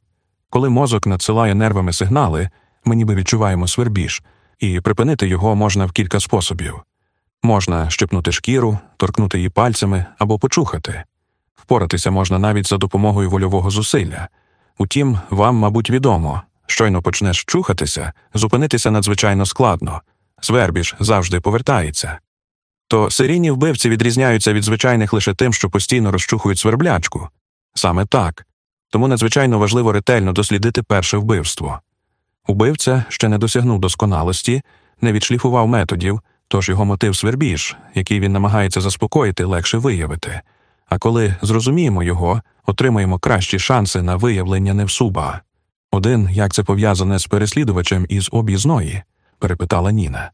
коли мозок надсилає нервами сигнали, ми ніби відчуваємо свербіж, і припинити його можна в кілька способів можна щепнути шкіру, торкнути її пальцями або почухати. Впоратися можна навіть за допомогою вольового зусилля. Утім, вам, мабуть, відомо, щойно почнеш чухатися, зупинитися надзвичайно складно, свербіж завжди повертається. То серійні вбивці відрізняються від звичайних лише тим, що постійно розчухують сверблячку. Саме так тому надзвичайно важливо ретельно дослідити перше вбивство. Убивця ще не досягнув досконалості, не відшліфував методів, тож його мотив свербіж, який він намагається заспокоїти, легше виявити. А коли зрозуміємо його, отримаємо кращі шанси на виявлення невсуба. Один, як це пов'язане з переслідувачем із об'їзної? перепитала Ніна.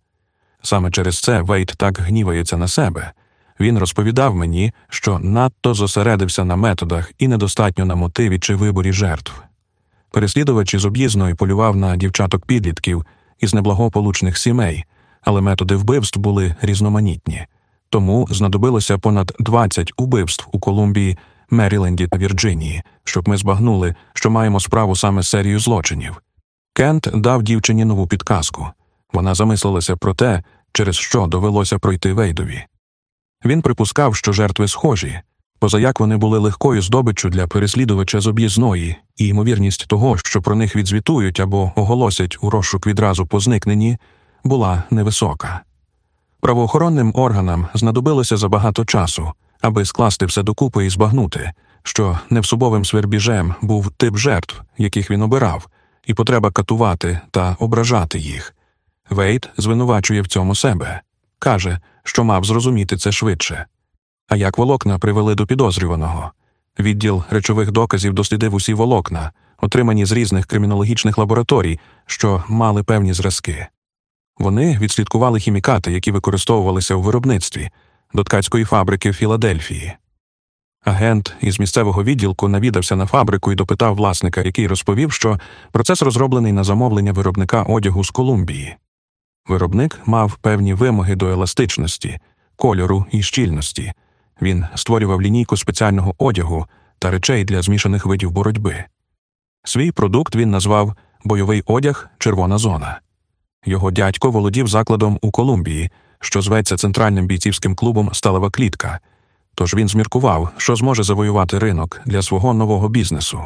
Саме через це Вейт так гнівається на себе. Він розповідав мені, що надто зосередився на методах і недостатньо на мотиві чи виборі жертв. Переслідувач із об'їзної полював на дівчаток підлітків із неблагополучних сімей, але методи вбивств були різноманітні, тому знадобилося понад 20 убивств у Колумбії, Меріленді та Вірджинії, щоб ми збагнули, що маємо справу саме з серією злочинів. Кент дав дівчині нову підказку. Вона замислилася про те, через що довелося пройти Вейдові. Він припускав, що жертви схожі, позаяк вони були легкою здобиччю для переслідувача з об'їзної, і ймовірність того, що про них відзвітують або оголосять у розшук відразу по зникненні, була невисока. Правоохоронним органам знадобилося забагато часу, аби скласти все докупи і збагнути, що невсубовим свербіжем був тип жертв, яких він обирав, і потреба катувати та ображати їх. Вейт звинувачує в цьому себе каже, що мав зрозуміти це швидше. А як волокна привели до підозрюваного? Відділ речових доказів дослідив усі волокна, отримані з різних кримінологічних лабораторій, що мали певні зразки. Вони відслідкували хімікати, які використовувалися у виробництві до ткацької фабрики в Філадельфії. Агент із місцевого відділку навідався на фабрику і допитав власника, який розповів, що процес розроблений на замовлення виробника одягу з Колумбії. Виробник мав певні вимоги до еластичності, кольору і щільності. Він створював лінійку спеціального одягу та речей для змішаних видів боротьби. Свій продукт він назвав бойовий одяг Червона зона. Його дядько володів закладом у Колумбії, що зветься центральним бійцівським клубом Сталева клітка, тож він зміркував, що зможе завоювати ринок для свого нового бізнесу.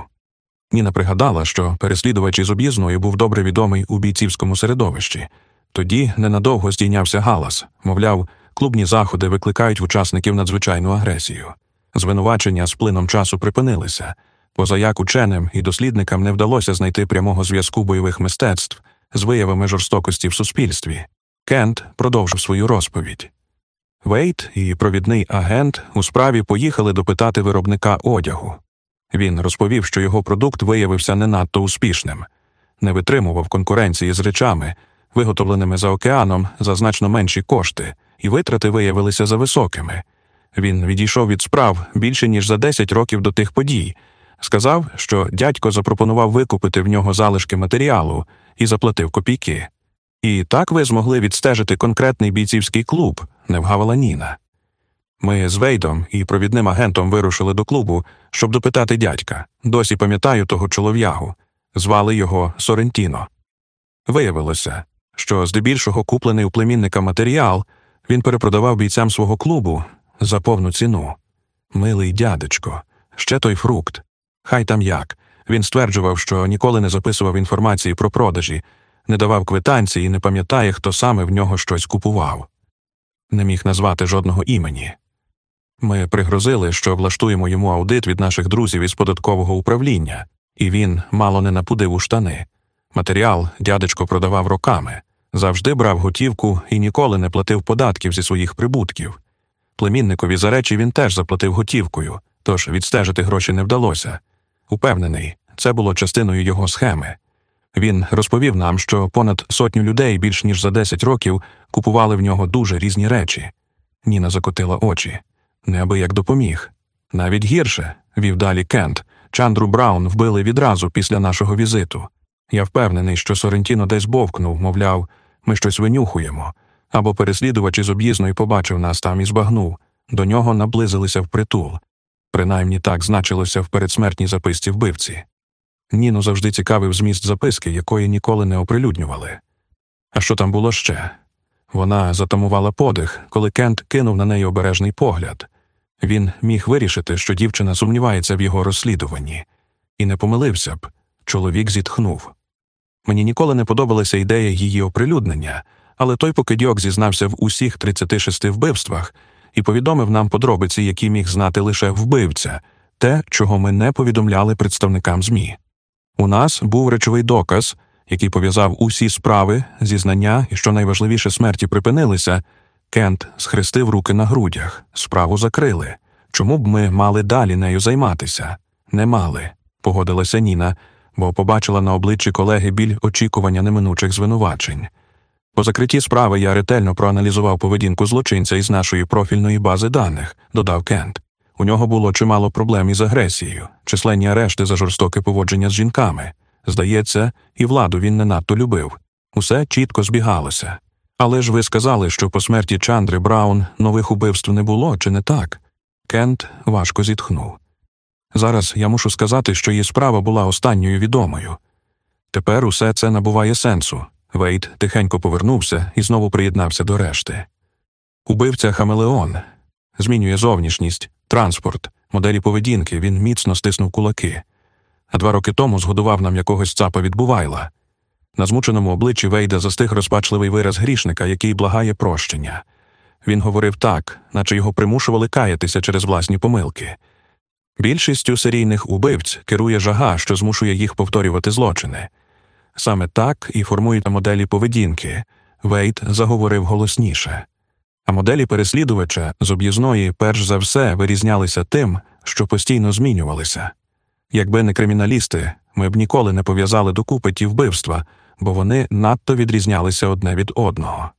Ніна пригадала, що переслідувач із об'їзною був добре відомий у бійцівському середовищі. Тоді ненадовго здійнявся галас, мовляв, клубні заходи викликають учасників надзвичайну агресію. Звинувачення з плином часу припинилися, позаяк ученим і дослідникам не вдалося знайти прямого зв'язку бойових мистецтв з виявами жорстокості в суспільстві. Кент продовжив свою розповідь. Вейт і провідний агент у справі поїхали допитати виробника одягу. Він розповів, що його продукт виявився не надто успішним, не витримував конкуренції з речами виготовленими за океаном за значно менші кошти, і витрати виявилися за високими. Він відійшов від справ більше ніж за 10 років до тих подій. Сказав, що дядько запропонував викупити в нього залишки матеріалу і заплатив копійки. І так ви змогли відстежити конкретний бійцівський клуб, не вгавала Ніна. Ми з Вейдом і провідним агентом вирушили до клубу, щоб допитати дядька. Досі пам'ятаю того чолов'ягу. Звали його Сорентіно. Виявилося, що здебільшого куплений у племінника матеріал він перепродавав бійцям свого клубу за повну ціну. Милий дядечко, ще той фрукт. Хай там як. Він стверджував, що ніколи не записував інформації про продажі, не давав квитанції і не пам'ятає, хто саме в нього щось купував. Не міг назвати жодного імені. Ми пригрозили, що влаштуємо йому аудит від наших друзів із податкового управління, і він мало не напудив у штани. Матеріал дядечко продавав роками, завжди брав готівку і ніколи не платив податків зі своїх прибутків. Племінникові за речі він теж заплатив готівкою, тож відстежити гроші не вдалося. Упевнений, це було частиною його схеми. Він розповів нам, що понад сотню людей більш ніж за 10 років купували в нього дуже різні речі. Ніна закотила очі. Неабияк допоміг. Навіть гірше, вів далі Кент. Чандру Браун вбили відразу після нашого візиту. Я впевнений, що Сорентіно десь бовкнув, мовляв, ми щось винюхуємо. Або переслідувач із об'їзної побачив нас там і збагнув. До нього наблизилися впритул. Принаймні так значилося в передсмертній записці вбивці. Ніну завжди цікавив зміст записки, якої ніколи не оприлюднювали. А що там було ще? Вона затамувала подих, коли Кент кинув на неї обережний погляд. Він міг вирішити, що дівчина сумнівається в його розслідуванні, і не помилився б. Чоловік зітхнув. Мені ніколи не подобалася ідея її оприлюднення, але той покидьок зізнався в усіх 36 вбивствах і повідомив нам подробиці, які міг знати лише вбивця, те, чого ми не повідомляли представникам ЗМІ. У нас був речовий доказ, який пов'язав усі справи, зізнання і, що найважливіше, смерті припинилися. Кент схрестив руки на грудях, справу закрили. Чому б ми мали далі нею займатися? Не мали, погодилася Ніна, бо побачила на обличчі колеги біль очікування неминучих звинувачень. По закритті справи я ретельно проаналізував поведінку злочинця із нашої профільної бази даних, додав Кент. У нього було чимало проблем із агресією, численні арешти за жорстоке поводження з жінками. Здається, і владу він не надто любив. Усе чітко збігалося. Але ж ви сказали, що по смерті Чандри Браун нових убивств не було, чи не так? Кент важко зітхнув. Зараз я мушу сказати, що її справа була останньою відомою. Тепер усе це набуває сенсу. Вейт тихенько повернувся і знову приєднався до решти. Убивця Хамелеон змінює зовнішність, транспорт, моделі поведінки, він міцно стиснув кулаки. А два роки тому згодував нам якогось цапа від Бувайла. На змученому обличчі Вейда застиг розпачливий вираз грішника, який благає прощення. Він говорив так, наче його примушували каятися через власні помилки. Більшістю серійних убивць керує жага, що змушує їх повторювати злочини. Саме так і формують моделі поведінки. Вейт заговорив голосніше. А моделі переслідувача з об'їзної перш за все вирізнялися тим, що постійно змінювалися. Якби не криміналісти, ми б ніколи не пов'язали докупи ті вбивства, бо вони надто відрізнялися одне від одного.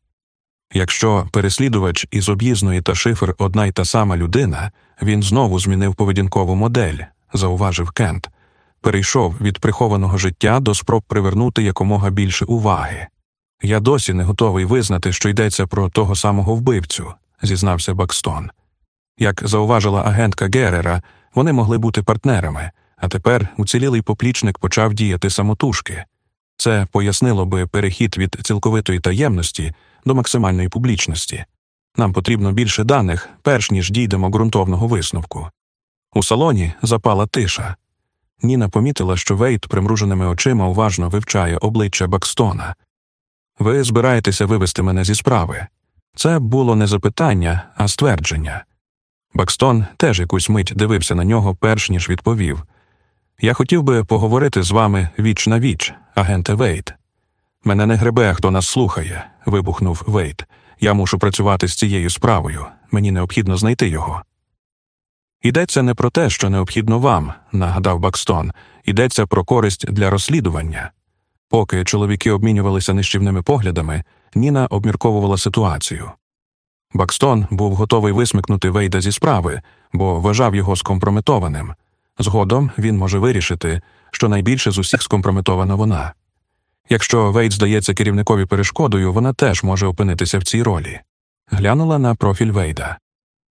Якщо переслідувач із об'їзної та шифр одна й та сама людина, він знову змінив поведінкову модель, зауважив Кент, перейшов від прихованого життя до спроб привернути якомога більше уваги. Я досі не готовий визнати, що йдеться про того самого вбивцю, зізнався Бакстон. Як зауважила агентка Герера, вони могли бути партнерами, а тепер уцілілий поплічник почав діяти самотужки. Це пояснило би перехід від цілковитої таємності до максимальної публічності. Нам потрібно більше даних, перш ніж дійдемо ґрунтовного висновку. У салоні запала тиша. Ніна помітила, що Вейт примруженими очима уважно вивчає обличчя Бакстона. Ви збираєтеся вивести мене зі справи. Це було не запитання, а ствердження. Бакстон теж якусь мить дивився на нього, перш ніж відповів. Я хотів би поговорити з вами віч на віч, агенте Вейт. Мене не гребе, хто нас слухає, вибухнув Вейт. Я мушу працювати з цією справою. Мені необхідно знайти його. Йдеться не про те, що необхідно вам, нагадав Бакстон, йдеться про користь для розслідування. Поки чоловіки обмінювалися нищівними поглядами, Ніна обмірковувала ситуацію. Бакстон був готовий висмикнути Вейда зі справи, бо вважав його скомпрометованим. Згодом він може вирішити, що найбільше з усіх скомпрометована вона. Якщо Вейд здається керівникові перешкодою, вона теж може опинитися в цій ролі. Глянула на профіль Вейда.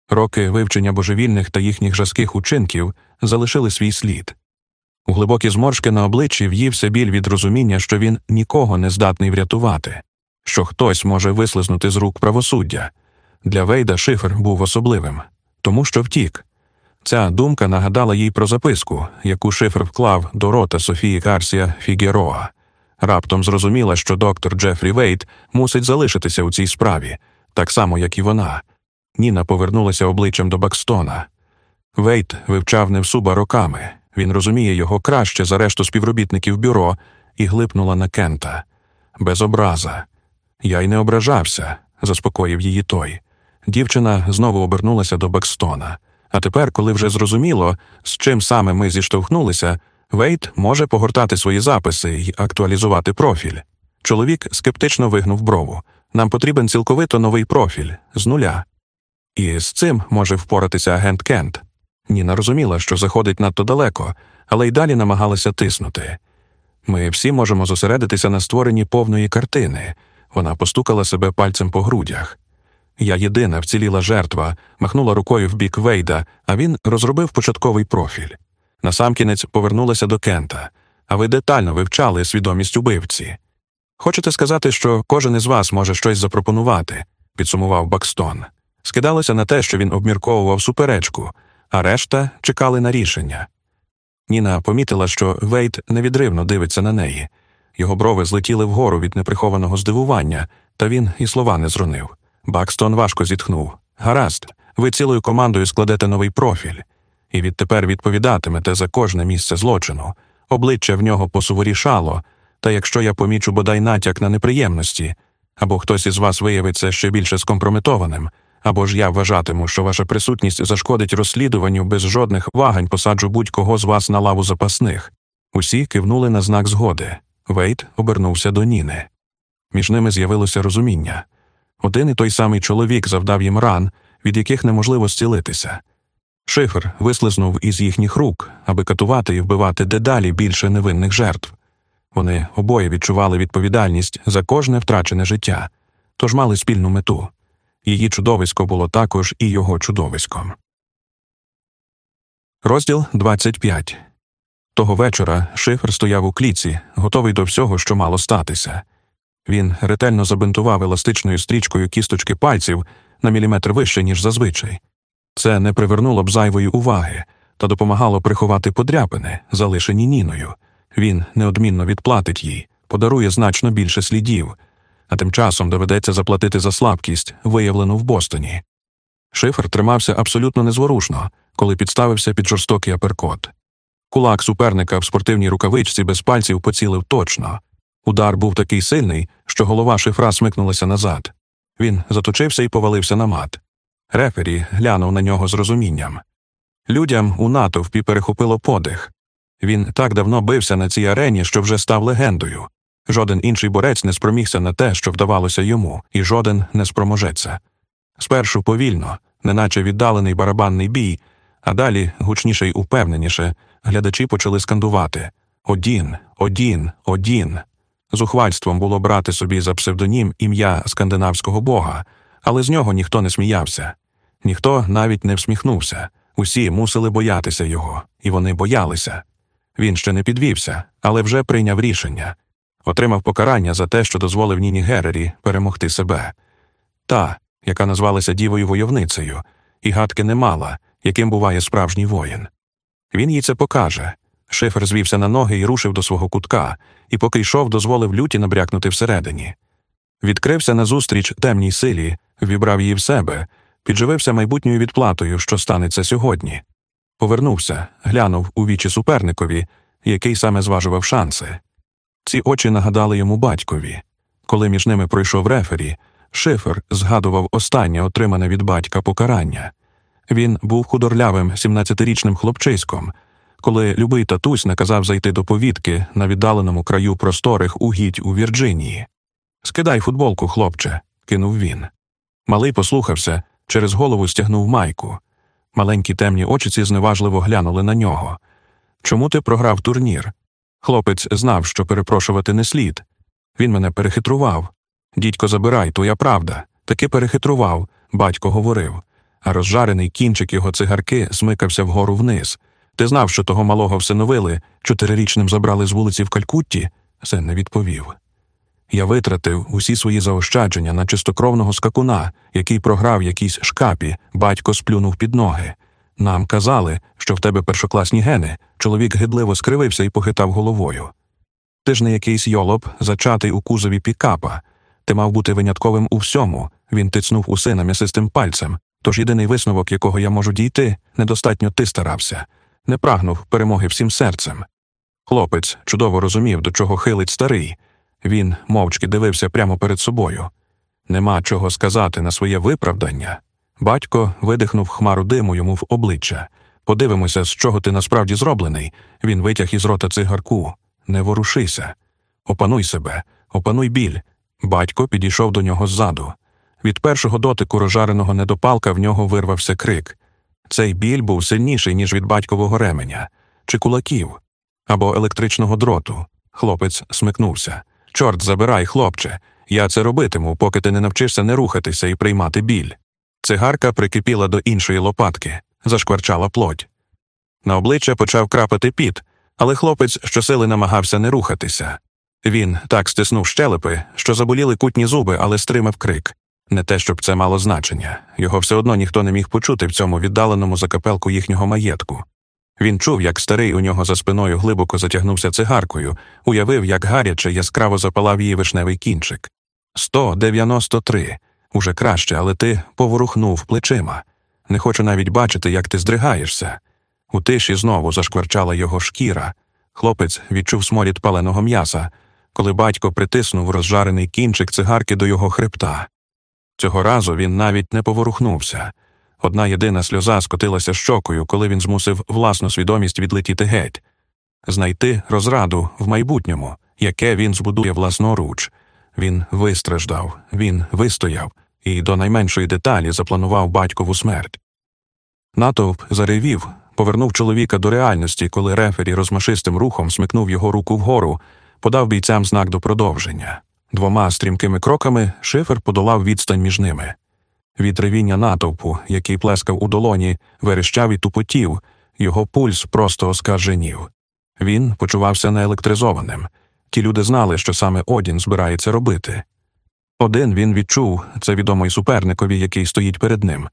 Роки вивчення божевільних та їхніх жаских учинків залишили свій слід. У глибокі зморшки на обличчі в'ївся біль від розуміння, що він нікого не здатний врятувати, що хтось може вислизнути з рук правосуддя. Для Вейда шифр був особливим, тому що втік. Ця думка нагадала їй про записку, яку шифр вклав до рота Софії Гарсія Фігероа. Раптом зрозуміла, що доктор Джефрі Вейт мусить залишитися у цій справі, так само, як і вона. Ніна повернулася обличчям до Бакстона. Вейт вивчав Невсуба роками. Він розуміє його краще за решту співробітників бюро і глипнула на Кента. Без образа. Я й не ображався, заспокоїв її той. Дівчина знову обернулася до Бакстона. А тепер, коли вже зрозуміло, з чим саме ми зіштовхнулися, Вейт може погортати свої записи і актуалізувати профіль. Чоловік скептично вигнув брову. Нам потрібен цілковито новий профіль з нуля. І з цим може впоратися агент Кент. Ніна розуміла, що заходить надто далеко, але й далі намагалася тиснути. Ми всі можемо зосередитися на створенні повної картини. Вона постукала себе пальцем по грудях. Я єдина вціліла жертва, махнула рукою в бік Вейда, а він розробив початковий профіль. Насамкінець повернулася до Кента. А ви детально вивчали свідомість убивці. Хочете сказати, що кожен із вас може щось запропонувати, підсумував Бакстон. Скидалося на те, що він обмірковував суперечку, а решта чекали на рішення. Ніна помітила, що Вейт невідривно дивиться на неї. Його брови злетіли вгору від неприхованого здивування, та він і слова не зронив. Бакстон важко зітхнув. Гаразд, ви цілою командою складете новий профіль, і відтепер відповідатимете за кожне місце злочину. Обличчя в нього посуворішало, та якщо я помічу бодай натяк на неприємності, або хтось із вас виявиться ще більше скомпрометованим, або ж я вважатиму, що ваша присутність зашкодить розслідуванню без жодних вагань посаджу будь-кого з вас на лаву запасних. Усі кивнули на знак згоди. Вейт обернувся до Ніни. Між ними з'явилося розуміння. Один і той самий чоловік завдав їм ран, від яких неможливо зцілитися. Шифр вислизнув із їхніх рук, аби катувати і вбивати дедалі більше невинних жертв. Вони обоє відчували відповідальність за кожне втрачене життя, тож мали спільну мету. Її чудовисько було також і його чудовиськом. Розділ 25 Того вечора шифр стояв у кліці, готовий до всього, що мало статися. Він ретельно забинтував еластичною стрічкою кісточки пальців на міліметр вище, ніж зазвичай. Це не привернуло б зайвої уваги та допомагало приховати подряпини, залишені Ніною. Він неодмінно відплатить їй, подарує значно більше слідів, а тим часом доведеться заплатити за слабкість, виявлену в Бостоні. Шифр тримався абсолютно незворушно, коли підставився під жорстокий аперкот. Кулак суперника в спортивній рукавичці без пальців поцілив точно. Удар був такий сильний, що голова шифра смикнулася назад. Він заточився і повалився на мат. Рефері глянув на нього з розумінням. Людям у натовпі перехопило подих. Він так давно бився на цій арені, що вже став легендою. Жоден інший борець не спромігся на те, що вдавалося йому, і жоден не спроможеться. Спершу повільно, неначе віддалений барабанний бій, а далі, гучніше й упевненіше, глядачі почали скандувати Одін, Одін, Одін. Зухвальством було брати собі за псевдонім ім'я скандинавського бога, але з нього ніхто не сміявся, ніхто навіть не всміхнувся. Усі мусили боятися його, і вони боялися. Він ще не підвівся, але вже прийняв рішення отримав покарання за те, що дозволив Ніні Герері перемогти себе. Та, яка назвалася дівою войовницею, і гадки не мала, яким буває справжній воїн. Він їй це покаже. Шифер звівся на ноги і рушив до свого кутка, і поки йшов, дозволив люті набрякнути всередині. Відкрився назустріч темній силі, вібрав її в себе, підживився майбутньою відплатою, що станеться сьогодні. Повернувся, глянув у вічі суперникові, який саме зважував шанси. Ці очі нагадали йому батькові. Коли між ними пройшов рефері, шифер згадував останнє отримане від батька покарання. Він був худорлявим 17-річним хлопчиськом, коли любий татусь наказав зайти до повітки на віддаленому краю просторих угідь у Вірджинії. Скидай футболку, хлопче, кинув він. Малий послухався, через голову стягнув майку. Маленькі темні очиці зневажливо глянули на нього. Чому ти програв турнір? Хлопець знав, що перепрошувати не слід. Він мене перехитрував. Дідько, забирай, твоя правда. Таки перехитрував, батько говорив, а розжарений кінчик його цигарки смикався вгору вниз. Ти знав, що того малого всиновили, чотирирічним забрали з вулиці в Калькутті? Син не відповів. Я витратив усі свої заощадження на чистокровного скакуна, який програв якійсь шкапі, батько сплюнув під ноги. Нам казали, що в тебе першокласні гени. Чоловік гидливо скривився і похитав головою. Ти ж не якийсь йолоб, зачатий у кузові пікапа. Ти мав бути винятковим у всьому. Він тицнув у сина м'ясистим пальцем. Тож єдиний висновок, якого я можу дійти, недостатньо ти старався, не прагнув перемоги всім серцем. Хлопець чудово розумів, до чого хилить старий. Він мовчки дивився прямо перед собою. Нема чого сказати на своє виправдання. Батько видихнув хмару диму йому в обличчя. Подивимося, з чого ти насправді зроблений. Він витяг із рота цигарку. Не ворушися. Опануй себе, опануй біль. Батько підійшов до нього ззаду. Від першого дотику розжареного недопалка в нього вирвався крик. Цей біль був сильніший, ніж від батькового ременя, чи кулаків, або електричного дроту. Хлопець смикнувся. Чорт, забирай, хлопче. Я це робитиму, поки ти не навчишся не рухатися і приймати біль. Цигарка прикипіла до іншої лопатки, зашкварчала плоть. На обличчя почав крапати піт, але хлопець щосили намагався не рухатися. Він так стиснув щелепи, що заболіли кутні зуби, але стримав крик. Не те, щоб це мало значення, його все одно ніхто не міг почути в цьому віддаленому закапелку їхнього маєтку. Він чув, як старий у нього за спиною глибоко затягнувся цигаркою, уявив, як гаряче яскраво запалав її вишневий кінчик. Сто дев'яносто три. Уже краще, але ти поворухнув плечима. Не хочу навіть бачити, як ти здригаєшся. У тиші знову зашкварчала його шкіра. Хлопець відчув сморід паленого м'яса, коли батько притиснув розжарений кінчик цигарки до його хребта. Цього разу він навіть не поворухнувся. Одна єдина сльоза скотилася щокою, коли він змусив власну свідомість відлетіти геть, знайти розраду в майбутньому, яке він збудує власноруч. Він вистраждав, він вистояв і до найменшої деталі запланував батькову смерть. Натовп заревів, повернув чоловіка до реальності, коли рефері розмашистим рухом смикнув його руку вгору, подав бійцям знак до продовження. Двома стрімкими кроками шифер подолав відстань між ними. Від ревіння натовпу, який плескав у долоні, верещав і тупотів, його пульс просто оскарженів. Він почувався неелектризованим. Ті люди знали, що саме Одін збирається робити. Один він відчув це відомо й суперникові, який стоїть перед ним.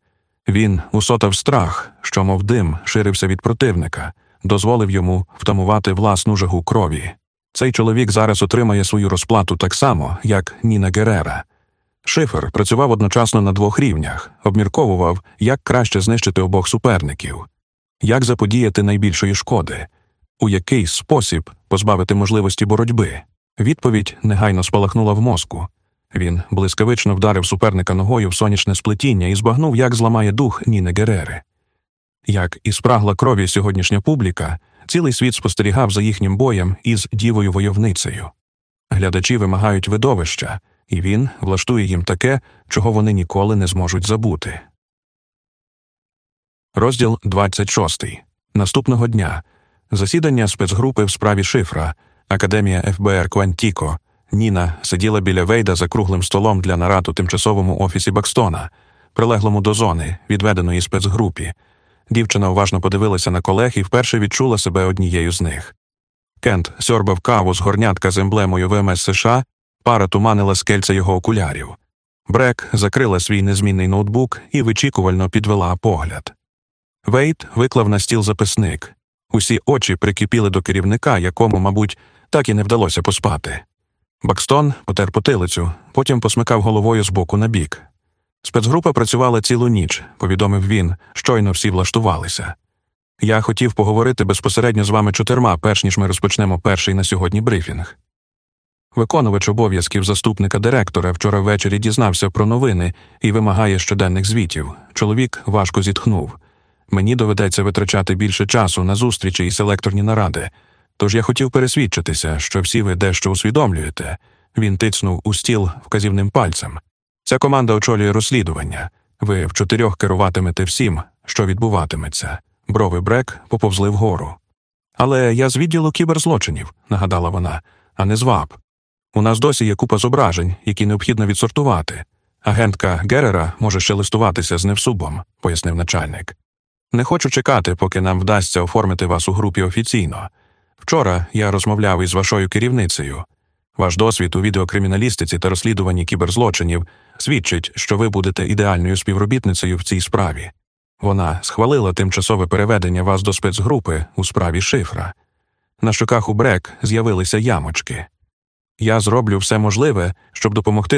Він усотав страх, що, мов дим, ширився від противника, дозволив йому втамувати власну жагу крові. Цей чоловік зараз отримає свою розплату так само, як Ніна Герера. Шифер працював одночасно на двох рівнях, обмірковував, як краще знищити обох суперників, як заподіяти найбільшої шкоди, у який спосіб позбавити можливості боротьби. Відповідь негайно спалахнула в мозку. Він блискавично вдарив суперника ногою в сонячне сплетіння і збагнув, як зламає дух Ніни Герери. Як і спрагла крові сьогоднішня публіка, цілий світ спостерігав за їхнім боєм із дівою войовницею. Глядачі вимагають видовища, і він влаштує їм таке, чого вони ніколи не зможуть забути. Розділ 26. Наступного дня засідання спецгрупи в справі шифра, Академія ФБР Квантіко. Ніна сиділа біля Вейда за круглим столом для нарад у тимчасовому офісі Бакстона, прилеглому до зони, відведеної спецгрупі. Дівчина уважно подивилася на колег і вперше відчула себе однією з них. Кент сьорбав каву з горнятка з емблемою ВМС США, пара туманила скельця його окулярів. Брек закрила свій незмінний ноутбук і вичікувально підвела погляд. Вейт виклав на стіл записник. Усі очі прикипіли до керівника, якому, мабуть, так і не вдалося поспати. Бакстон потер потилицю, потім посмикав головою з боку на бік. Спецгрупа працювала цілу ніч, повідомив він, щойно всі влаштувалися. Я хотів поговорити безпосередньо з вами чотирма, перш ніж ми розпочнемо перший на сьогодні брифінг. Виконувач обов'язків заступника директора вчора ввечері дізнався про новини і вимагає щоденних звітів. Чоловік важко зітхнув. Мені доведеться витрачати більше часу на зустрічі і селекторні наради. Тож я хотів пересвідчитися, що всі ви дещо усвідомлюєте. Він тицнув у стіл вказівним пальцем. Ця команда очолює розслідування. Ви в чотирьох керуватимете всім, що відбуватиметься. Брови Брек поповзли вгору. Але я з відділу кіберзлочинів, нагадала вона, а не з ВАП. У нас досі є купа зображень, які необхідно відсортувати. Агентка Герера може ще листуватися з невсубом, пояснив начальник. Не хочу чекати, поки нам вдасться оформити вас у групі офіційно. Вчора я розмовляв із вашою керівницею. Ваш досвід у відеокриміналістиці та розслідуванні кіберзлочинів свідчить, що ви будете ідеальною співробітницею в цій справі. Вона схвалила тимчасове переведення вас до спецгрупи у справі шифра. На щоках у Брек з'явилися ямочки. Я зроблю все можливе, щоб допомогти